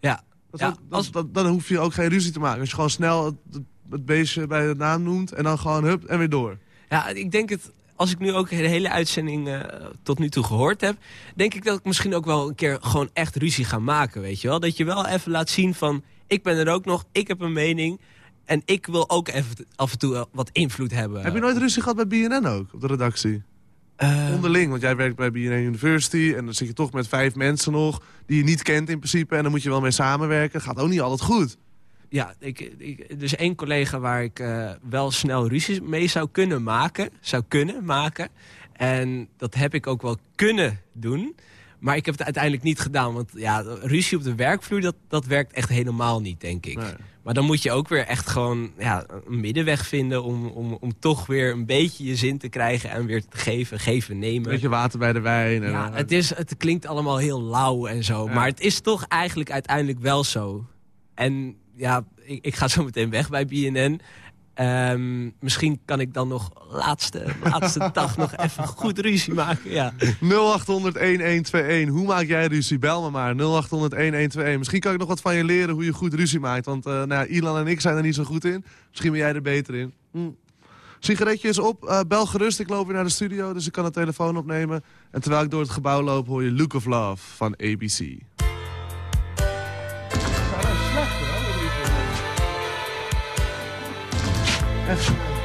Ja, Dat Ja, als- dat- dan hoef je ook geen ruzie te maken. Als je gewoon snel het, het, het beestje bij de naam noemt en dan gewoon hup en weer door. ja ik denk het... als ik nu ook de hele uitzending eh, tot nu toe gehoord heb... denk ik dat ik misschien ook wel een keer gewoon echt ruzie ga maken, weet je wel? Dat je wel even laat zien van, ik ben er ook nog, ik heb een mening... en ik wil ook even af en toe wat invloed hebben. Heb je nooit ruzie gehad bij BNN ook, op de redactie? Eh, Onderling, want jij werkt bij BNN University... en dan zit je toch met vijf mensen nog die je niet kent in principe... en dan moet je wel mee samenwerken. Gaat ook niet altijd goed. Ja, ik, ik, er is één collega waar ik eh, wel snel ruzie mee zou kunnen maken. Zou kunnen maken. En dat heb ik ook wel kunnen doen. Maar ik heb het uiteindelijk niet gedaan. Want ja, ruzie op de werkvloer, dat, dat werkt echt helemaal niet, denk ik. Nee. Maar dan moet je ook weer echt gewoon ja, een middenweg vinden... Om, om, om toch weer een beetje je zin te krijgen en weer te geven, geven, nemen. Beetje water bij de wijn. En, Ja, eh, het, is, het klinkt allemaal heel lauw en zo. Ja. Maar het is toch eigenlijk uiteindelijk wel zo. En ja, ik, ik ga zo meteen weg bij BNN. Ehm, misschien kan ik dan nog laatste, laatste dag nog even goed ruzie maken. Ja. 0800-1121. Hoe maak jij ruzie? Bel me maar. 0800-1121. Misschien kan ik nog wat van je leren hoe je goed ruzie maakt. Want eh, nou ja, Ilan en ik zijn er niet zo goed in. Misschien ben jij er beter in. Hm. Sigaretje is op. Eh, bel gerust. Ik loop weer naar de studio, dus ik kan de telefoon opnemen. En terwijl ik door het gebouw loop, hoor je Look of Love van ABC. That's right.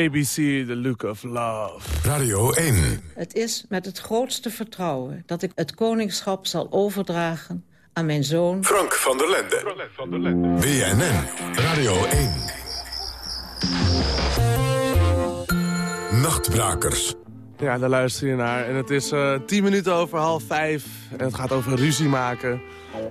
ABC, The Look of Love. Radio 1. Het is met het grootste vertrouwen dat ik het koningschap zal overdragen aan mijn zoon Frank van der Lende. BNN. Radio 1. Nachtbrakers. Ja, daar luister je naar. En het is eh 10 minuten over half vijf. En het gaat over ruzie maken.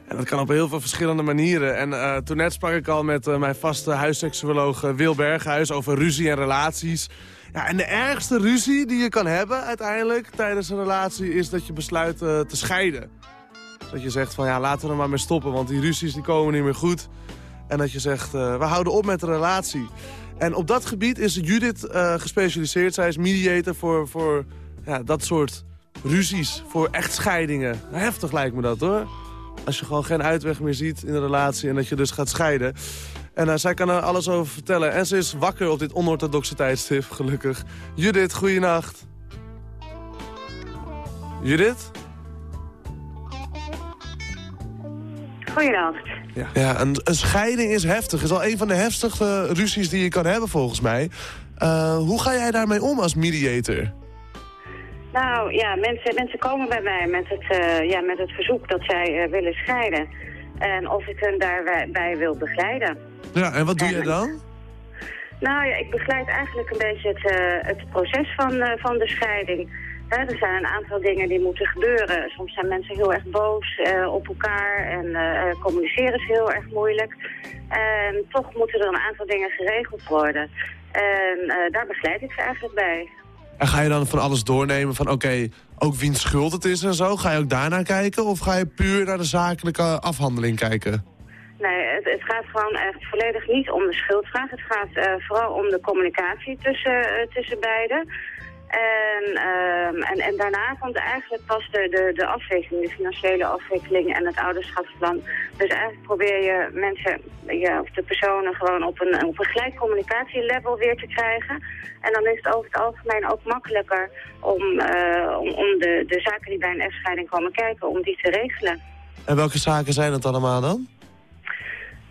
En dat kan op heel veel verschillende manieren. En eh, toen net sprak ik al met eh, mijn vaste huisseksuoloog Wil Berghuis over ruzie en relaties. Ja, en de ergste ruzie die je kan hebben uiteindelijk tijdens een relatie... is dat je besluit te scheiden. Dat je zegt van ja, laten we er maar mee stoppen, want die ruzies die komen niet meer goed. En dat je zegt, we houden op met de relatie. En op dat gebied is Judith eh, gespecialiseerd. Zij is mediator voor, voor ja, dat soort ruzies, voor echtscheidingen. Heftig lijkt me dat hoor. Als je gewoon geen uitweg meer ziet in de relatie en dat je dus gaat scheiden. En eh, zij kan er alles over vertellen. En ze is wakker op dit onorthodoxe tijdstip, gelukkig. Judith, goeienacht. Judith? Goedenacht. Ja, ja een, een scheiding is heftig. is al een van de heftigste ruzies die je kan hebben volgens mij. Eh, hoe ga jij daarmee om als mediator? Nou ja, mensen, mensen komen bij mij met het, eh, ja, met het verzoek dat zij eh, willen scheiden. En of ik hen daarbij wil begeleiden. Ja, en wat doe jij dan? Nou ja, ik begeleid eigenlijk een beetje het, eh, het proces van, eh, van de scheiding. Hè, er zijn een aantal dingen die moeten gebeuren. Soms zijn mensen heel erg boos eh, op elkaar en eh, communiceren ze heel erg moeilijk. En toch moeten er een aantal dingen geregeld worden. En eh, daar begeleid ik ze eigenlijk bij. En ga je dan van alles doornemen van oké, ook wiens schuld het is en zo? Ga je ook daarnaar kijken of ga je puur naar de zakelijke afhandeling kijken? Nee, het, het gaat gewoon echt volledig niet om de schuldvraag. Het gaat eh, vooral om de communicatie tussen, eh, tussen beiden. En, ehm, en, en daarna komt eigenlijk pas de, de, de afwikkeling, de financiële afwikkeling en het ouderschapsplan. Dus eigenlijk probeer je mensen, ja, of de personen gewoon op een, op een gelijk communicatielevel weer te krijgen. En dan is het over het algemeen ook makkelijker om, eh, om, om de, de zaken die bij een echtscheiding komen kijken, om die te regelen. En welke zaken zijn het allemaal dan?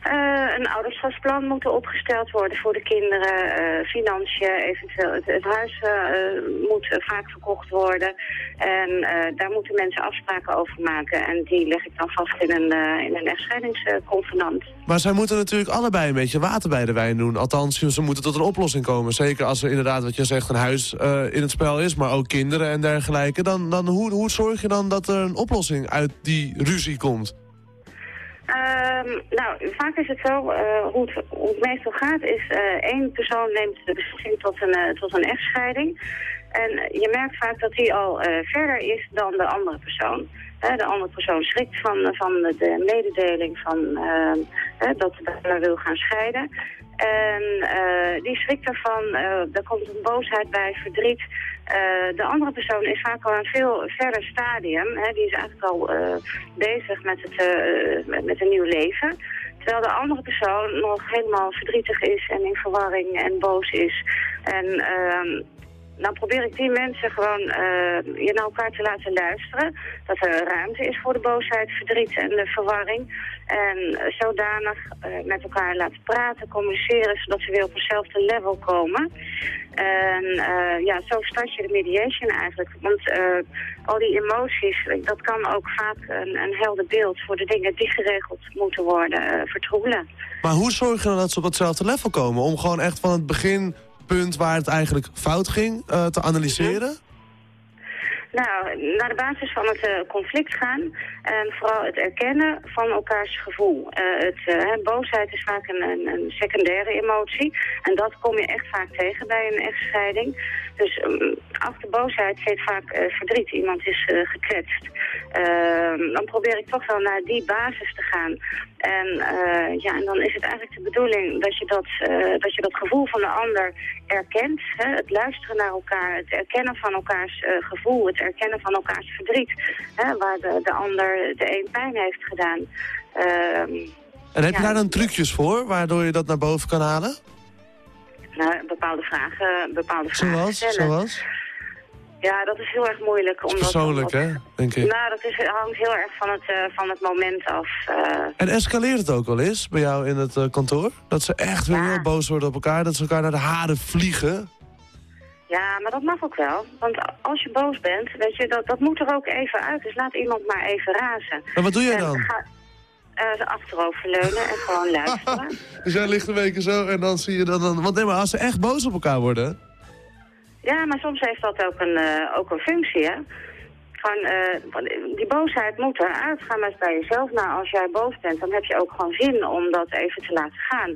Eh, een ouderschapsplan moet er opgesteld worden voor de kinderen. eh, financiën, eventueel het, huis eh, moet vaak verkocht worden. En daar moeten mensen afspraken over maken. En die leg ik dan vast in een, in een echtscheidingsconvenant. Maar zij moeten natuurlijk allebei een beetje water bij de wijn doen. Althans, ze moeten tot een oplossing komen. Zeker als er inderdaad, wat je zegt, een huis in het spel is... maar ook kinderen en dergelijke. Dan, dan hoe, hoe zorg je dan dat er een oplossing uit die ruzie komt? Ehm, nou, vaak is het zo, eh, hoe, het, meestal gaat, is eh, één persoon neemt de beslissing tot een, eh, tot een echtscheiding. En je merkt vaak dat die al verder is dan de andere persoon. De andere persoon schrikt van, van de mededeling van, ehm, dat partner wil gaan scheiden. En die schrikt ervan, er komt een boosheid bij, verdriet. Eh, de andere persoon is vaak al een veel verder stadium. Hè, die is eigenlijk al eh, bezig met, het, eh, met, met een nieuw leven. Terwijl de andere persoon nog helemaal verdrietig is en in verwarring en boos is. En ehm, dan probeer ik die mensen gewoon eh, je naar elkaar te laten luisteren. Dat er ruimte is voor de boosheid, verdriet en de verwarring. En eh, zodanig eh, met elkaar laten praten, communiceren, zodat ze weer op hetzelfde level komen. En ja, zo start je de mediation eigenlijk. Want al die emoties, dat kan ook vaak een, een helder beeld voor de dingen die geregeld moeten worden vertroebelen. Maar hoe zorg je dan dat ze op hetzelfde level komen? Om gewoon echt van het beginpunt waar het eigenlijk fout ging eh, te analyseren? Nou, naar de basis van het eh, conflict gaan en vooral het erkennen van elkaars gevoel. Eh, het, boosheid is vaak een, een, een secundaire emotie en dat kom je echt vaak tegen bij een echtscheiding. Dus um, achter boosheid zit vaak verdriet. Iemand is gekwetst. Ehm, dan probeer ik toch wel naar die basis te gaan. En, eh, ja, en dan is het eigenlijk de bedoeling dat je dat, eh, dat, je dat gevoel van de ander erkent. Hè? Het luisteren naar elkaar, het erkennen van elkaars eh, gevoel, het erkennen van elkaars verdriet. Hè? Waar de, de ander de een pijn heeft gedaan. Ehm, En heb je daar dan trucjes voor, waardoor je dat naar boven kan halen? nou, bepaalde vragen, bepaalde vragen Zoals? stellen. Zoals? Ja, dat is heel erg moeilijk. Omdat- persoonlijk, hè, denk ik. Nou, dat is, hangt heel erg van het, eh, van het moment af. eh. En escaleert het ook wel eens bij jou in het eh, kantoor? Dat ze echt weer heel boos worden op elkaar, dat ze elkaar naar de haren vliegen? Ja, maar dat mag ook wel. Want als je boos bent, weet je, dat, dat moet er ook even uit. Dus laat iemand maar even razen. Maar wat doe jij dan? ga- eh, achteroverleunen en gewoon luisteren. Dus jij ligt een week zo en dan zie je dat dan... Want nee, maar als ze echt boos op elkaar worden... Ja, maar soms heeft dat ook een, eh, ook een functie, hè. Gewoon, eh, die boosheid moet eruit gaan met bij jezelf. Nou, als jij boos bent, dan heb je ook gewoon zin om dat even te laten gaan.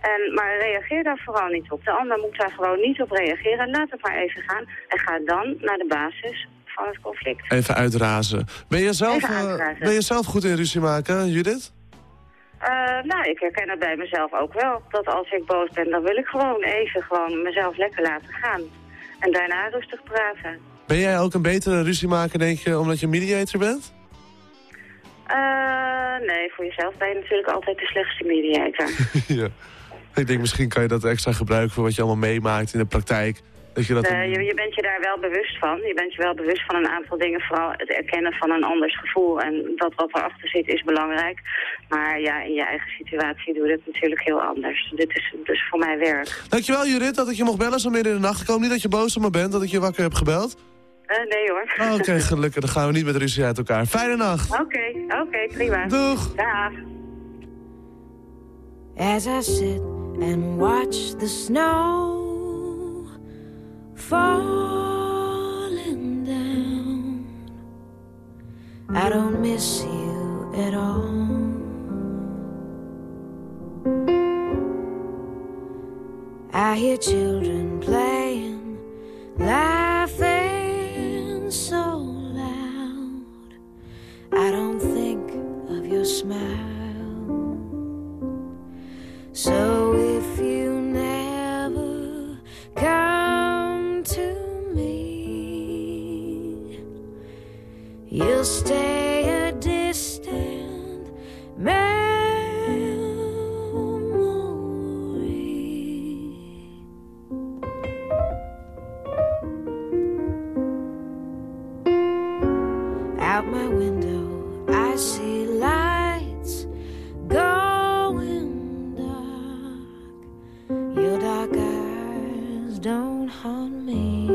En, maar reageer daar vooral niet op. De ander moet daar gewoon niet op reageren. Laat het maar even gaan. En ga dan naar de basis van het conflict. Even uitrazen. Ben je zelf, eh, ben je zelf goed in ruzie maken, Judith? Eh, nou, ik herken het bij mezelf ook wel. Dat als ik boos ben, dan wil ik gewoon even gewoon mezelf lekker laten gaan. En daarna rustig praten. Ben jij ook een betere ruziemaker, denk je, omdat je mediator bent? Eh, nee, voor jezelf ben je natuurlijk altijd de slechtste mediator. ja. Ik denk, misschien kan je dat extra gebruiken voor wat je allemaal meemaakt in de praktijk. Dat je dat... Eh, je, je bent je daar wel bewust van. Je bent je wel bewust van een aantal dingen. Vooral het erkennen van een anders gevoel. En dat wat erachter zit is belangrijk. Maar ja, in je eigen situatie doe je het natuurlijk heel anders. Dit is dus voor mij werk. Dankjewel Judith dat ik je mocht bellen zo midden in de nacht. Ik hoop niet dat je boos op me bent, dat ik je wakker heb gebeld. Eh, nee hoor. Oh, Oké, gelukkig. Dan gaan we niet met ruzie uit elkaar. Fijne nacht. Oké, oké, prima. Doeg. Dag. As I sit and watch the snow falling down, I don't miss you at all. I hear children playing, laughing so loud. I don't think of your smile. So you'll stay a distant memory. Out my window, I see lights going dark. Your dark eyes don't haunt me.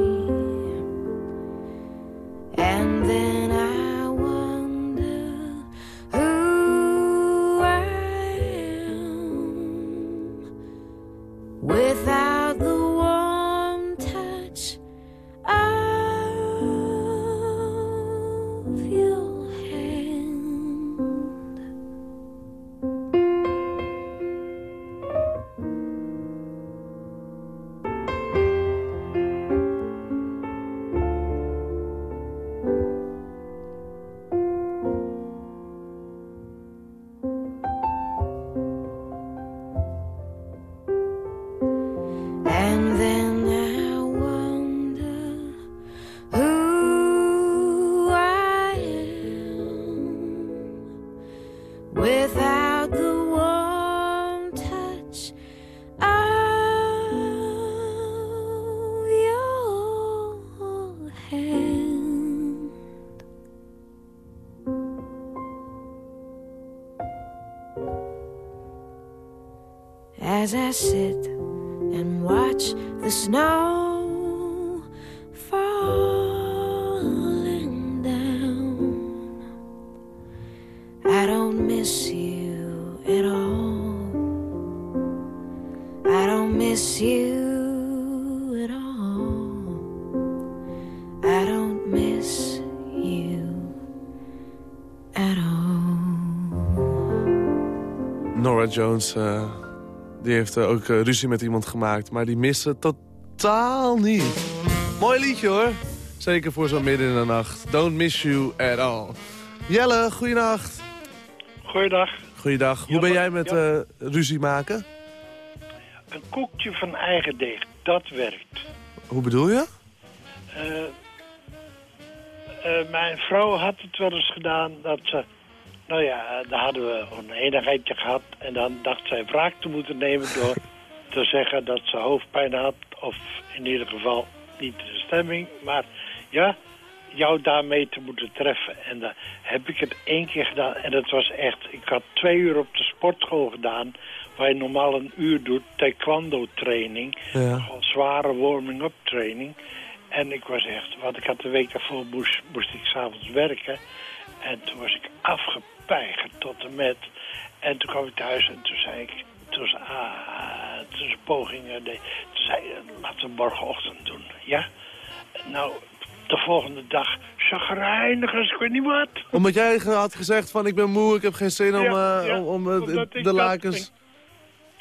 And then As I sit and watch the snow falling down. I don't miss you at all. I don't miss you at all. I don't miss you at all. Nora Jones, eh, die heeft eh, ook eh, ruzie met iemand gemaakt. Maar die mist het totaal niet. Mooi liedje hoor. Zeker voor zo midden in de nacht. Don't miss you at all. Jelle, goeienacht. Goeiedag. Goeiedag. Hoe ben jij met eh, ruzie maken? Een koekje van eigen deeg, dat werkt. Hoe bedoel je? Mijn vrouw had het wel eens gedaan dat ze... Nou ja, daar hadden we een enigheidje gehad. En dan dacht zij wraak te moeten nemen door te zeggen dat ze hoofdpijn had. Of in ieder geval niet de stemming. Maar ja, jou daarmee te moeten treffen. En dan heb ik het één keer gedaan. En dat was echt... Ik had twee uur op de sportschool gedaan... waar je normaal een uur doet, taekwondo training. Ja. Zware warming-up training. En ik was echt... Want ik had de week daarvoor moest, moest ik s'avonds werken. En toen was ik tot en met. En toen kwam ik thuis en toen zei ik, tussen, ah, tussen pogingen, deed, toen zei laten we morgenochtend doen, ja? Nou, de volgende dag, chagrijnig als ik weet niet wat. Omdat jij had gezegd van ik ben moe, ik heb geen zin om, eh, ja, om, om, eh, de, lakens...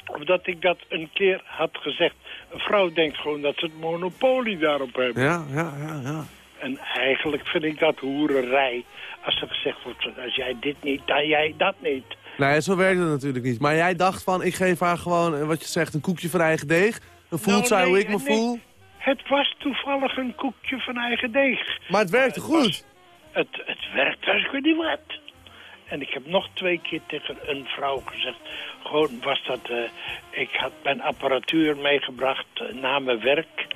Omdat ik dat een keer had gezegd. Een vrouw denkt gewoon dat ze het monopolie daarop hebben. Ja, ja, ja, ja. En eigenlijk vind ik dat hoererij. Als er gezegd wordt, als jij dit niet, dan jij dat niet. Nee, zo werkt het natuurlijk niet. Maar jij dacht van, ik geef haar gewoon, eh, wat je zegt, een koekje van eigen deeg. Dan voelt Nou, zij hoe ik me nee. voel. Het was toevallig een koekje van eigen deeg. Maar het werkte goed. Het, het werkt als ik weet niet wat. En ik heb nog twee keer tegen een vrouw gezegd... gewoon was dat... eh, ik had mijn apparatuur meegebracht eh, na mijn werk...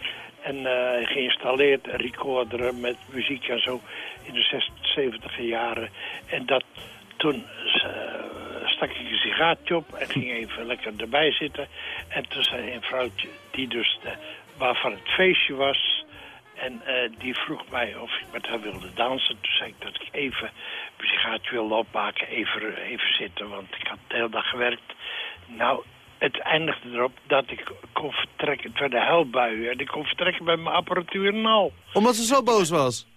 en eh, geïnstalleerd, recorder met muziek en zo... in de 60, 70 jaren. En dat toen eh, stak ik een sigaartje op en ging even lekker erbij zitten. En toen zei een vrouwtje, die dus de, waarvan het feestje was... En eh, die vroeg mij of ik met haar wilde dansen. Toen zei ik dat ik even een sigaartje wilde opmaken, even, even zitten, want ik had de hele dag gewerkt. Nou, het eindigde erop dat ik kon vertrekken. Het werden huilbuien en ik kon vertrekken met mijn apparatuur en al. Omdat ze zo boos was.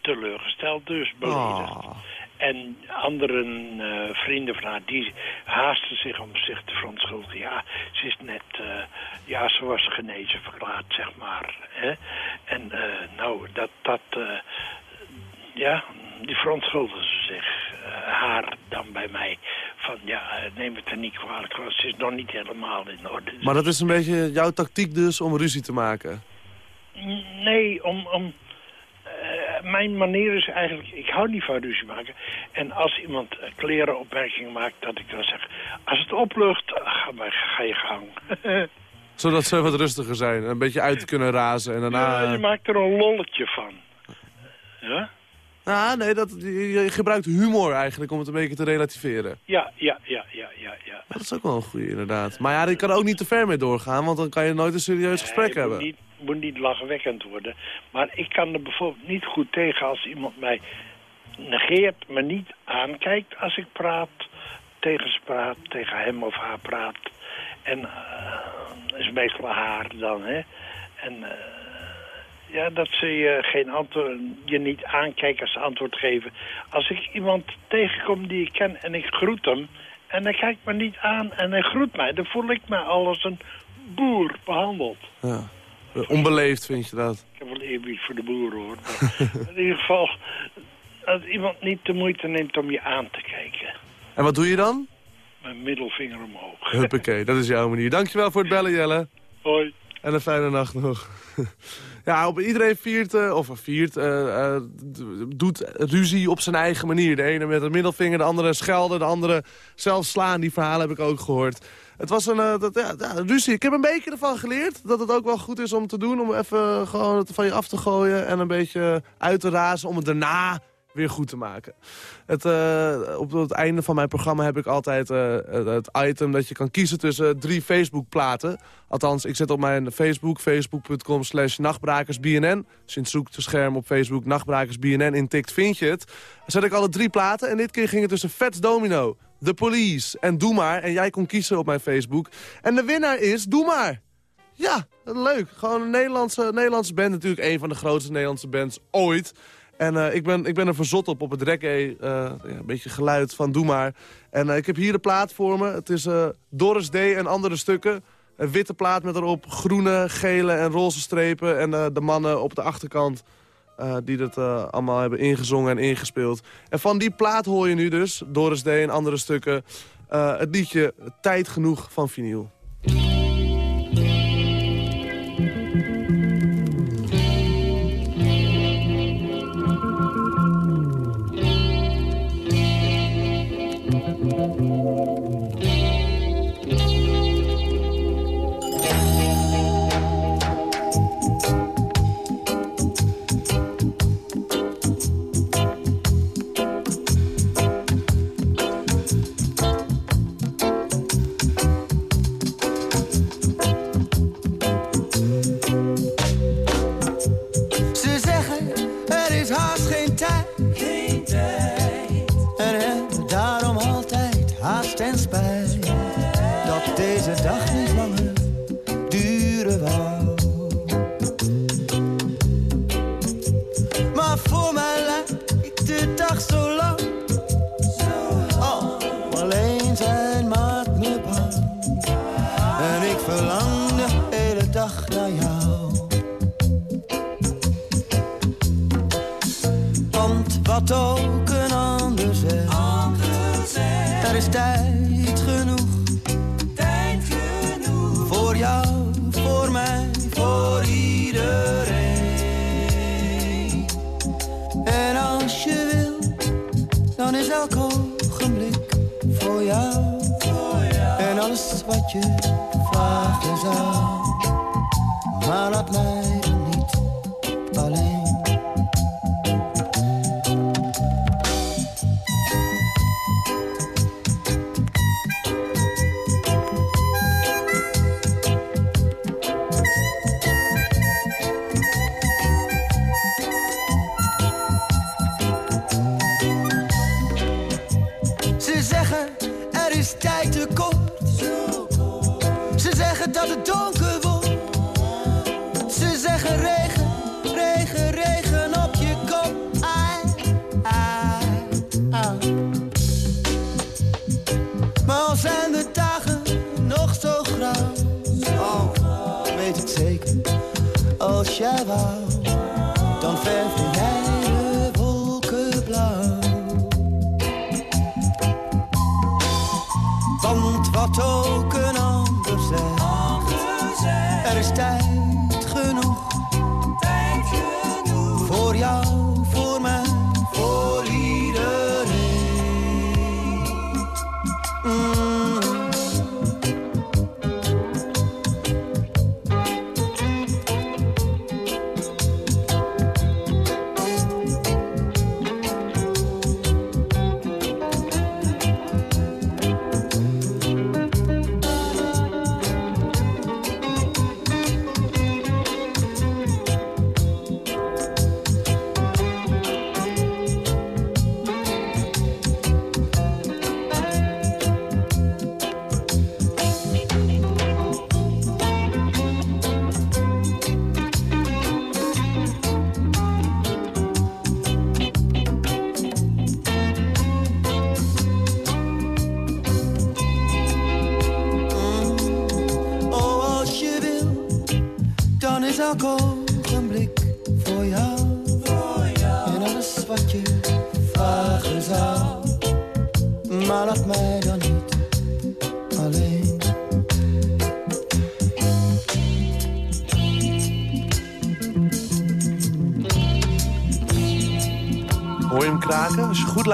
Teleurgesteld dus, beledigd. Ah. En andere eh, vrienden van haar, die haasten zich om zich te verontschuldigen. Ja, ze is net, eh, ja, ze was genezen verklaard, zeg maar. Hè? En eh, nou, dat, dat, ja, die verontschuldigen ze zich, haar dan bij mij. Van, ja, eh, neem het er niet kwalijk, want ze is nog niet helemaal in orde. Maar dat is een beetje jouw tactiek dus om ruzie te maken. Nee, om... om eh, mijn manier is eigenlijk, ik hou niet van ruzie maken. En als iemand eh, klerenopmerking maakt, dat ik dan zeg... Als het oplucht, ga, maar, ga je gang. Zodat ze wat rustiger zijn. Een beetje uit te kunnen razen. En daarna... ja, je maakt er een lolletje van. Ja? Ah, nee, dat, je, je gebruikt humor eigenlijk om het een beetje te relativeren. Ja, ja, ja, ja, ja, ja. Dat is ook wel een goede inderdaad. Maar ja, die kan ook niet te ver mee doorgaan, want dan kan je nooit een serieus gesprek hebben. Het moet niet, moet niet lachwekkend worden. Maar ik kan er bijvoorbeeld niet goed tegen als iemand mij negeert, me niet aankijkt als ik praat, tegen ze praat, tegen hem of haar praat. En uh, is meestal haar dan, hè. En uh, ja, dat ze je geen antwoord, je niet aankijken als ze antwoord geven. Als ik iemand tegenkom die ik ken en ik groet hem... en hij kijkt me niet aan en hij groet mij... dan voel ik me al als een boer behandeld. Ja. Onbeleefd vind je dat? Ik heb wel eerbied voor de boeren, hoor. Maar in ieder geval, als iemand niet de moeite neemt om je aan te kijken... En wat doe je dan? Mijn middelvinger omhoog. Huppakee, dat is jouw manier. Dankjewel voor het bellen, Jelle. Hoi. En een fijne nacht nog. ja, op, iedereen viert, uh, of viert, uh, uh, doet ruzie op zijn eigen manier. De ene met een middelvinger, de andere schelden, de andere zelf slaan. Die verhalen heb ik ook gehoord. Het was een dat, ja, ja, ruzie. Ik heb een beetje ervan geleerd dat het ook wel goed is om te doen. Om even gewoon het van je af te gooien en een beetje uit te razen. Om het daarna weer goed te maken. Het, uh, op het einde van mijn programma heb ik altijd uh, het item dat je kan kiezen tussen drie Facebook-platen. Althans, ik zet op mijn Facebook, facebook.com slash nachtbrakersbnn. Als je in het zoekscherm op Facebook nachtbrakersbnn intikt, vind je het. Zet ik alle drie platen en dit keer ging het tussen Fats Domino, The Police en Doe Maar. En jij kon kiezen op mijn Facebook. En de winnaar is Doe Maar. Ja, leuk. Gewoon een Nederlandse, Nederlandse band. Natuurlijk een van de grootste Nederlandse bands ooit. En uh, ik, ben, ik ben er verzot op, op het reggae, uh, ja, een beetje geluid van Doe Maar. En uh, ik heb hier de plaat voor me. Het is Doris D. en andere stukken. Een witte plaat met erop groene, gele en roze strepen. En de mannen op de achterkant die dat allemaal hebben ingezongen en ingespeeld. En van die plaat hoor je nu dus, Doris D. en andere stukken, het liedje Tijd Genoeg van Vinyl. haast geen tijd. Alles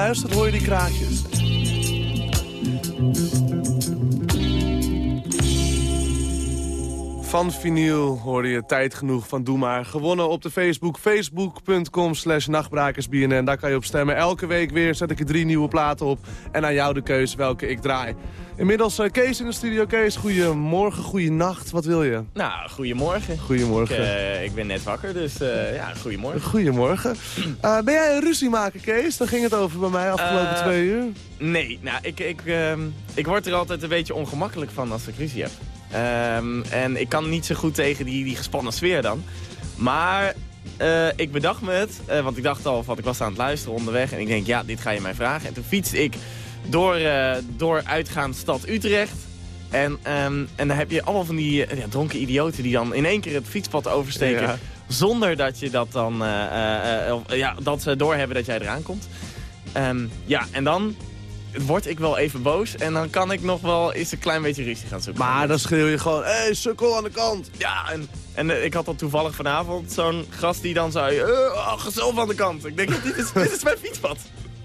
luistert, hoor je die kraakjes. Van vinyl hoorde je tijd genoeg van Doe Maar. Gewonnen op de Facebook, facebook.com slash nachtbrakersbnn. Daar kan je op stemmen. Elke week weer zet ik er drie nieuwe platen op. En aan jou de keuze welke ik draai. Inmiddels uh, Kees in de studio. Kees, goedemorgen, goeienacht. Wat wil je? Nou, goedemorgen. Goedemorgen. Ik, uh, ik ben net wakker, dus uh, ja, goedemorgen. Goedemorgen. ben jij een ruziemaker, Kees? Daar ging het over bij mij afgelopen twee uur. Nee, nou, ik, ik, ehm, ik word er altijd een beetje ongemakkelijk van als ik ruzie heb. Um, en ik kan niet zo goed tegen die, die gespannen sfeer dan. Maar uh, ik bedacht me het, uh, want ik dacht al, want ik was aan het luisteren onderweg. En ik denk, ja, dit ga je mij vragen. En toen fietste ik door, uh, door uitgaand stad Utrecht. En, um, en dan heb je allemaal van die ja, dronken idioten die dan in één keer het fietspad oversteken. Ja. Zonder dat je dat dan, ja, dat ze doorhebben dat jij eraan komt. Um, ja, en dan word ik wel even boos. En dan kan ik nog wel eens een klein beetje ruzie gaan zoeken. Maar dan schreeuw je gewoon, hé, hey, sukkel aan de kant. Ja, en, en uh, ik had dan toevallig vanavond zo'n gast die dan zei, uh, oh, gezellig aan de kant. Ik denk, dit is, dit is mijn fietspad.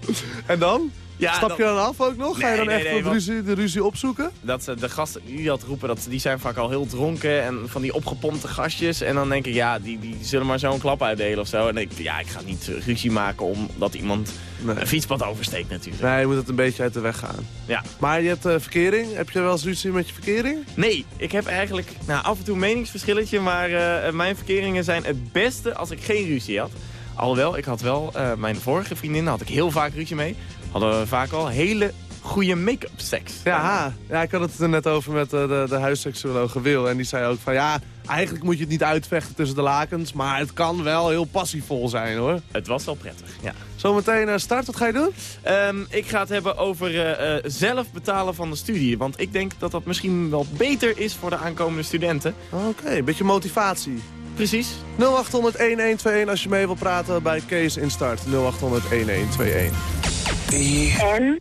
en dan? Ja, Stap je dan af ook nog? Nee, Ga je dan nee, echt nee, de, ruzie, de ruzie opzoeken? Dat, de gasten die dat roepen, dat, die zijn vaak al heel dronken en van die opgepompte gastjes. En dan denk ik, ja, die, die zullen maar zo'n klap uitdelen of zo. En ik, ja, ik ga niet ruzie maken omdat iemand een fietspad oversteekt natuurlijk. Nee, je moet het een beetje uit de weg gaan. Ja. Maar je hebt uh, verkering. Heb je wel eens ruzie met je verkering? Nee, ik heb eigenlijk nou, af en toe een meningsverschilletje. Maar uh, mijn verkeringen zijn het beste als ik geen ruzie had. Alhoewel, ik had wel, uh, mijn vorige vriendin had ik heel vaak ruzie mee. Hadden we vaak al hele goede make-up seks. Ja, ja, ik had het er net over met eh, de, de huisseksuologe Wil. En die zei ook van ja, eigenlijk moet je het niet uitvechten tussen de lakens. Maar het kan wel heel passievol zijn hoor. Het was wel prettig, ja. Zometeen eh, start, wat ga je doen? Ehm, ik ga het hebben over eh, zelf betalen van de studie. Want ik denk dat dat misschien wel beter is voor de aankomende studenten. Oké, een beetje motivatie. Precies. 0800-1121 als je mee wil praten bij Kees in Start. 0800-1121. En?